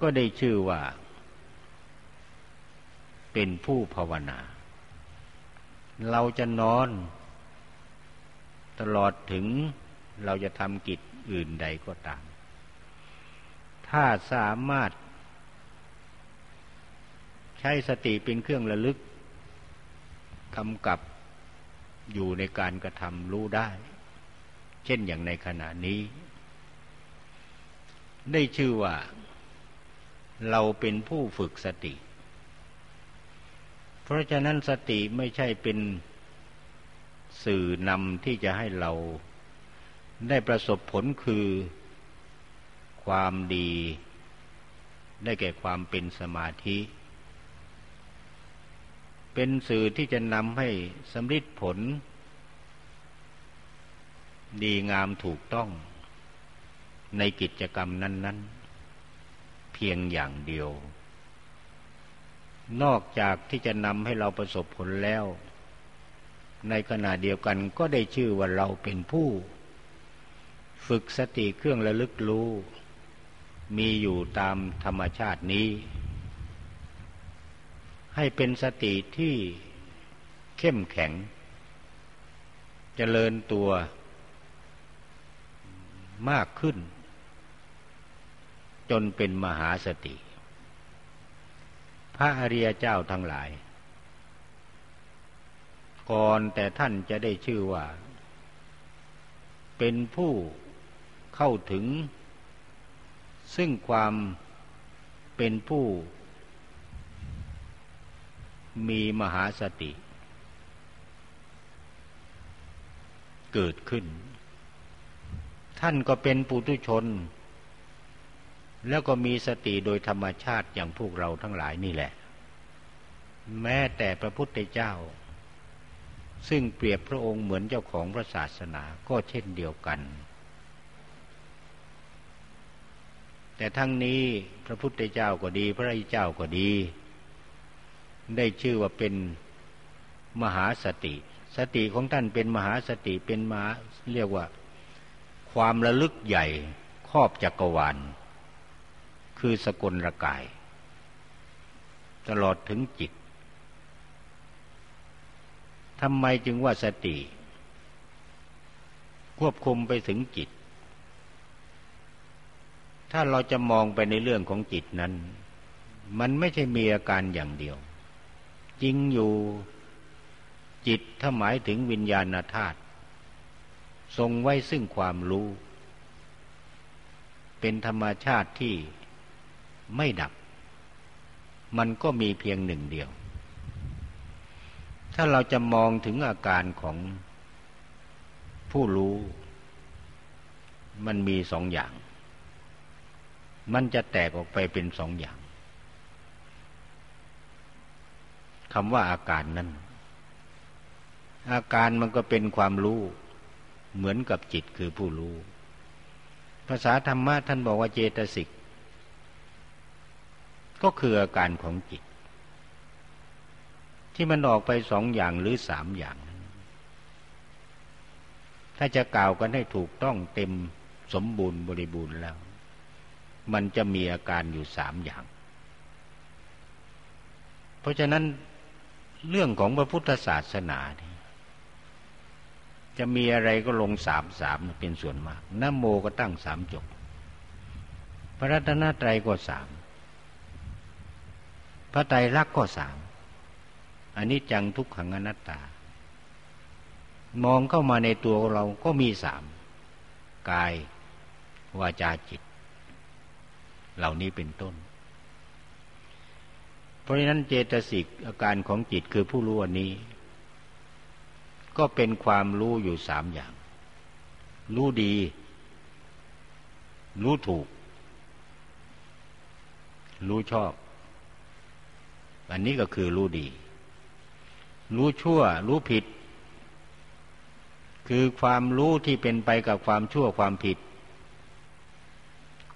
ก็ได้ชื่อว่า เป็นผู้ภาวนา เราจะนอน ตลอดถึงเราจะทำกิจอื่นใดก็ตาม ถ้าสามารถ ใช้สติเป็นเครื่องระลึกกำกับอยู่ในการกระทำรู้ได้ เช่นอย่างในขณะนี้ ได้ชื่อว่าเราเป็นผู้ฝึกสติ ราะฉะนั้นสติไม่ใช่เป็นสื่อนำที่จะให้เรา ได้ประสบผลคือความดี ได้แก่ความเป็นสมาธิ เป็นสื่อที่จะนำให้สำฤทธิผล ดีงามถูกต้อง ในกิจกรรมนั้น ๆ เพียงอย่างเดียว นอกจากที่จะนำให้เราประสบผลแล้ว ในขณะเดียวกันก็ได้ชื่อว่าเราเป็นผู้ ฝึกสติเครื่องระลึกรู้ มีอยู่ตามธรรมชาตินี้ ให้เป็นสติที่เข้มแข็งจเจริญตัวมากขึ้น จนเป็นมหาสติ พระอริยเจ้าทั้งหลาย ก่อนแต่ท่านจะได้ชื่อว่า เป็นผู้เข้าถึง ซึ่งความเป็นผู้ มีมหาสติ เกิดขึ้น ท่านก็เป็นปุถุชน แล้วก็มีสติโดยธรรมชาติอย่างพวกเราทั้งหลายนี่แหละ แม้แต่พระพุทธเจ้า ซึ่งเปรียบพระองค์เหมือนเจ้าของพระศาสนาก็เช่นเดียวกัน แต่ทั้งนี้พระพุทธเจ้าก็ดี พระริเจ้าก็ดี ได้ชื่อว่าเป็นมหาสติ สติของท่านเป็นมหาสติเป็นมาเรียกว่า ความระลึกใหญ่ครอบจักรวาล คือสกลระกาย ตลอดถึงจิตทำไมจึงว่าสติ ควบคุมไปถึงจิต ถ้าเราจะมองไปในเรื่องของจิตนั้น มันไม่ใช่มีอาการอย่างเดียว จริงอยู่จิตถ้าหมายถึงวิญญาณธาตุทรงไว้ซึ่งความรู้ เป็นธรรมชาติที่ ไม่ดับ มันก็มีเพียงหนึ่งเดียว ถ้าเราจะมองถึงอาการของผู้รู้ มันมีสองอย่าง มันจะแตกออกไปเป็นสองอย่างคำว่าอาการนั้น อาการมันก็เป็นความรู้ เหมือนกับจิตคือผู้รู้ ภาษาธรรมะท่านบอกว่าเจตสิก ก็คืออาการของจิต ที่มันออกไปสองอย่างหรือสามอย่าง ถ้าจะกล่าวกันให้ถูกต้องเต็มสมบูรณ์บริบูรณ์แล้ว มันจะมีอาการอยู่สามอย่าง เพราะฉะนั้นเรื่องของพระพุทธศาสนาจะมีอะไรก็ลงสามสามเป็นส่วนมากนโมก็ตั้งสามจบ พระรัตนตรัยก็สาม พระไตรลักษณ์ก็สามอันนี้จังทุกขังอนัตตา มองเข้ามาในตัวเราก็มีสามกายวาจาจิต เหล่านี้เป็นต้น เพราะฉะนั้นเจตสิกอาการของจิตคือผู้รู้อันนี้ ก็เป็นความรู้อยู่สามอย่าง รู้ดี รู้ถูก รู้ชอบ อันนี้ก็คือรู้ดี รู้ชั่ว รู้ผิด คือความรู้ที่เป็นไปกับความชั่วความผิด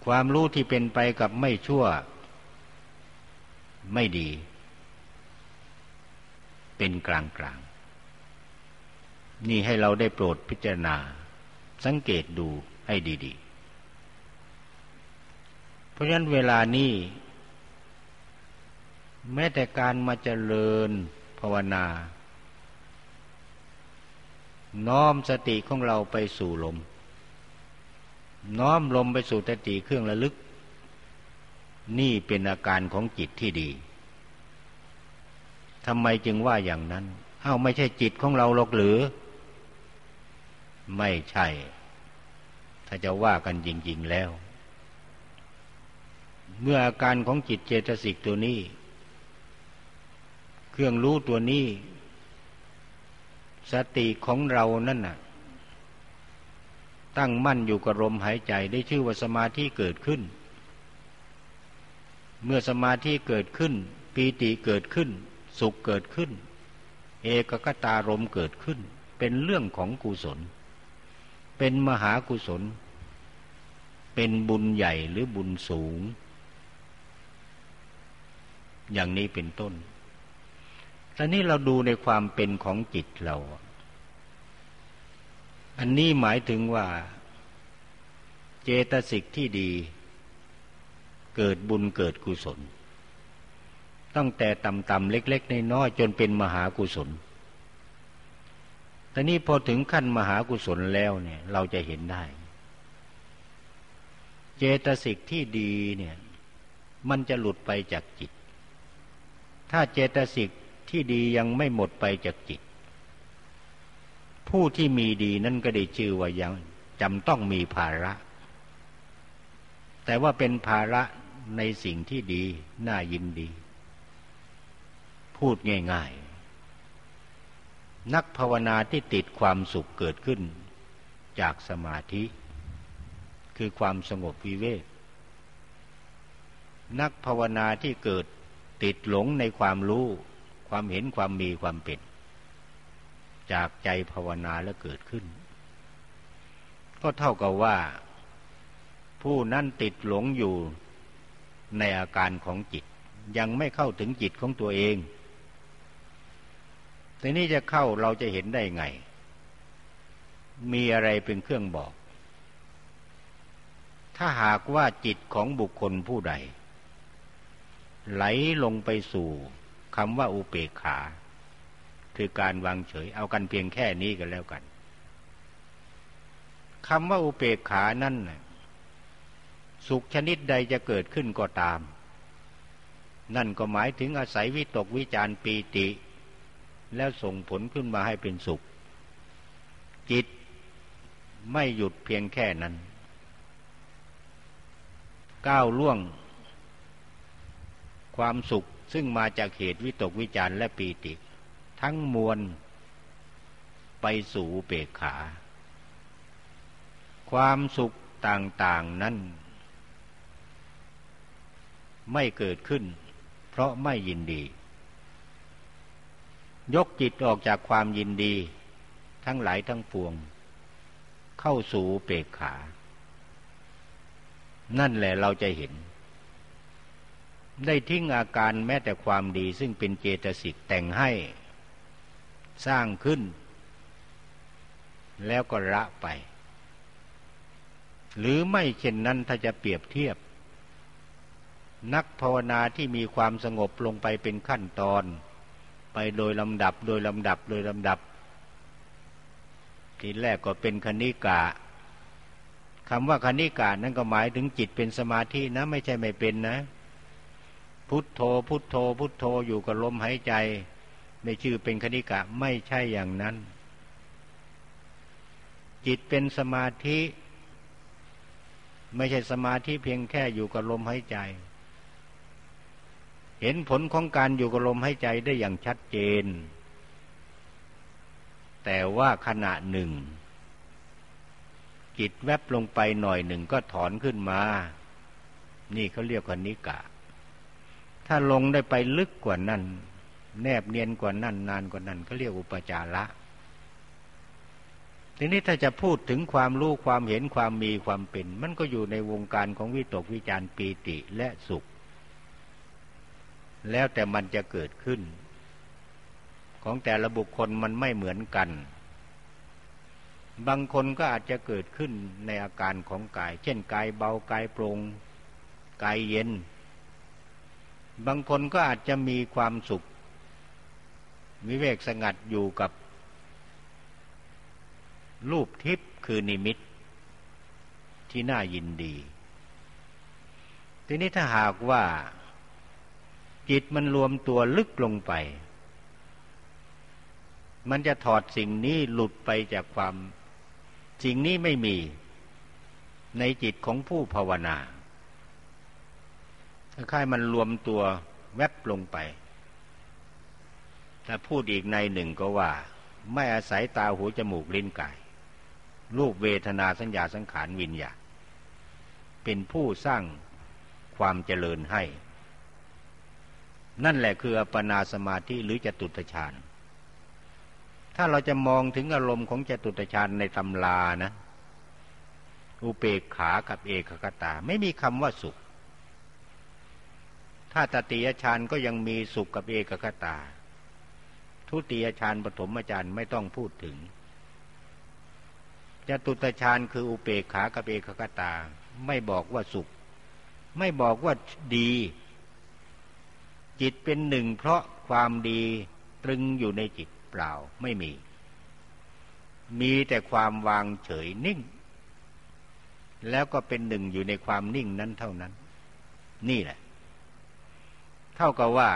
ความรู้ที่เป็นไปกับไม่ชั่ว ไม่ดี เป็นกลางกลางนี่ให้เราได้โปรดพิจารณา สังเกตดูให้ดี ๆ เพราะฉะนั้นเวลานี้ แม้แต่การมาเจริญภาวนา น้อมสติของเราไปสู่ลม น้อมลมไปสู่สติเครื่องระลึก นี่เป็นอาการของจิตที่ดีทำไมจึงว่าอย่างนั้น เอ้าไม่ใช่จิตของเราหรอกหรือ ไม่ใช่ ถ้าจะว่ากันจริง ๆ แล้ว เมื่ออาการของจิตเจตสิกตัวนี้ เครื่องรู้ตัวนี้ สติของเรานั่นน่ะ ตั้งมั่นอยู่กับลมหายใจได้ชื่อว่าสมาธิเกิดขึ้น เมื่อสมาธิเกิดขึ้น ปีติเกิดขึ้น สุขเกิดขึ้น เอกกตารมเกิดขึ้น เป็นเรื่องของกุศล เป็นมหากุศล เป็นบุญใหญ่หรือบุญสูง อย่างนี้เป็นต้น ตอนนี้เราดูในความเป็นของจิตเรา อันนี้หมายถึงว่า เจตสิกที่ดี เกิดบุญเกิดกุศล ตั้งแต่ต่ำๆเล็กๆน้อยๆจนเป็นมหากุศลแต่นี้พอถึงขั้นมหากุศลแล้วเนี่ย เราจะเห็นได้ เจตสิกที่ดีเนี่ย มันจะหลุดไปจากจิต ถ้าเจตสิก ที่ดียังไม่หมดไปจากจิต ผู้ที่มีดีนั่นก็ได้ชื่อว่ายังจำต้องมีภาระ แต่ว่าเป็นภาระในสิ่งที่ดีน่ายินดี พูดง่ายๆ นักภาวนาที่ติดความสุขเกิดขึ้น จากสมาธิ คือความสงบวิเวกนักภาวนาที่เกิดติดหลงในความรู้ ความเห็นความมีความเป็น จากใจภาวนาแล้วเกิดขึ้น ก็เท่ากับว่า ผู้นั้นติดหลงอยู่ในอาการของจิต ยังไม่เข้าถึงจิตของตัวเองแต่นี้จะเข้าเราจะเห็นได้ไง มีอะไรเป็นเครื่องบอก ถ้าหากว่าจิตของบุคคลผู้ใด ไหลลงไปสู่ คำว่าอุเปกขา คือการวางเฉย เอากันเพียงแค่นี้กันแล้วกันคำว่าอุเปกขานั่นสุขชนิดใดจะเกิดขึ้นก็ตาม นั่นก็หมายถึงอาศัยวิตกวิจารปีติ แล้วส่งผลขึ้นมาให้เป็นสุข จิตไม่หยุดเพียงแค่นั้น ก้าวล่วง ความสุข ซึ่งมาจากเหตุวิตกวิจารและปีติ ทั้งมวลไปสู่เปกขา ความสุขต่าง ๆ นั้น ไม่เกิดขึ้น เพราะไม่ยินดี ยกจิตออกจากความยินดี ทั้งหลายทั้งปวง เข้าสู่เปกขา นั่นแหละเราจะเห็น ได้ทิ้งอาการแม้แต่ความดีซึ่งเป็นเจตสิกแต่งให้สร้างขึ้น แล้วก็ละไป หรือไม่เช่นนั้นถ้าจะเปรียบเทียบ นักภาวนาที่มีความสงบลงไปเป็นขั้นตอน ไปโดยลำดับโดยลำดับโดยลำดับ ทีแรกก็เป็นคณิกะคำว่าคณิกานั้นก็หมายถึงจิตเป็นสมาธินะ ไม่ใช่ไม่เป็นนะ พุทโธพุทโธ พุทโธอยู่กับลมหายใจ ในชื่อเป็นคณิกะไม่ใช่อย่างนั้น จิตเป็นสมาธิ ไม่ใช่สมาธิเพียงแค่อยู่กับลมหายใจ เห็นผลของการอยู่กับลมหายใจได้อย่างชัดเจน แต่ว่าขณะหนึ่ง จิตแวบลงไปหน่อยหนึ่งก็ถอนขึ้นมา นี่เขาเรียกคณิกะ ถ้าลงได้ไปลึกกว่านั้น แนบเนียนกว่านั้น นานกว่านั้น ก็เรียกอุปจาระ ทีนี้ถ้าจะพูดถึงความรู้ความเห็นความมีความเป็น มันก็อยู่ในวงการของวิตกวิจารปีติและสุข แล้วแต่มันจะเกิดขึ้น ของแต่ละบุคคลมันไม่เหมือนกัน บางคนก็อาจจะเกิดขึ้นในอาการของกาย เช่นกายเบากายโปร่งกายเย็น บางคนก็อาจจะมีความสุข วิเวกสงัดอยู่กับ รูปทิพย์คือนิมิต ที่น่ายินดี ทีนี้ถ้าหากว่า จิตมันรวมตัวลึกลงไป มันจะถอดสิ่งนี้หลุดไปจากความ สิ่งนี้ไม่มีในจิตของผู้ภาวนา คล้ายมันรวมตัวแวบลงไป ถ้าพูดอีกในหนึ่งก็ว่า ไม่อาศัยตาหูจมูกลิ้นกาย รูปเวทนาสัญญาสังขารวิญญาณเป็นผู้สร้างความเจริญให้ นั่นแหละคืออปปนาสมาธิหรือจตุตฌานถ้าเราจะมองถึงอารมณ์ของจตุตฌานในตำรานะ อุเปกขากับเอกคตา ไม่มีคำว่าสุข ถ้าตติยฌานก็ยังมีสุขกับเอกคตา ทุติยฌานปฐมฌานไม่ต้องพูดถึงจตุตฌานคืออุเปกขากับเอกคตา ไม่บอกว่าสุข ไม่บอกว่าดี จิตเป็นหนึ่งเพราะความดีตรึงอยู่ในจิตเปล่าไม่มี มีแต่ความวางเฉยนิ่ง แล้วก็เป็นหนึ่งอยู่ในความนิ่งนั้นเท่านั้น นี่แหละ เท่ากับว่า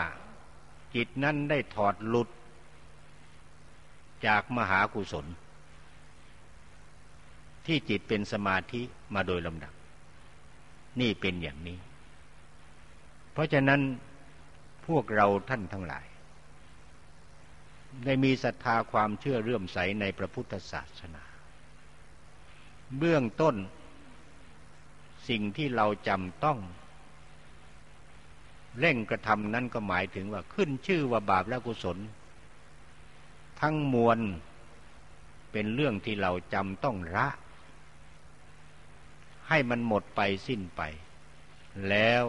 จิตนั้นได้ถอดหลุด จากมหากุศล ที่จิตเป็นสมาธิมาโดยลำดับ นี่เป็นอย่างนี้ เพราะฉะนั้นพวกเราท่านทั้งหลาย ได้มีศรัทธาความเชื่อเรื่อมใสในพระพุทธศาสนา เบื้องต้น สิ่งที่เราจำต้อง เร่งกระทำนั้นก็หมายถึงว่าขึ้นชื่อว่าบาปและกุศล ทั้งมวลเป็นเรื่องที่เราจำต้องละ ให้มันหมดไปสิ้นไป แล้ว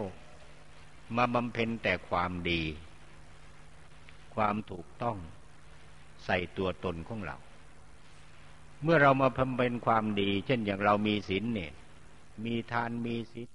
มาบำเพ็ญแต่ความดี ความถูกต้องใส่ตัวตนของเรา เมื่อเรามาบำเพ็ญความดี เช่นอย่างเรามีศีลเนี่ย มีทานมีศีล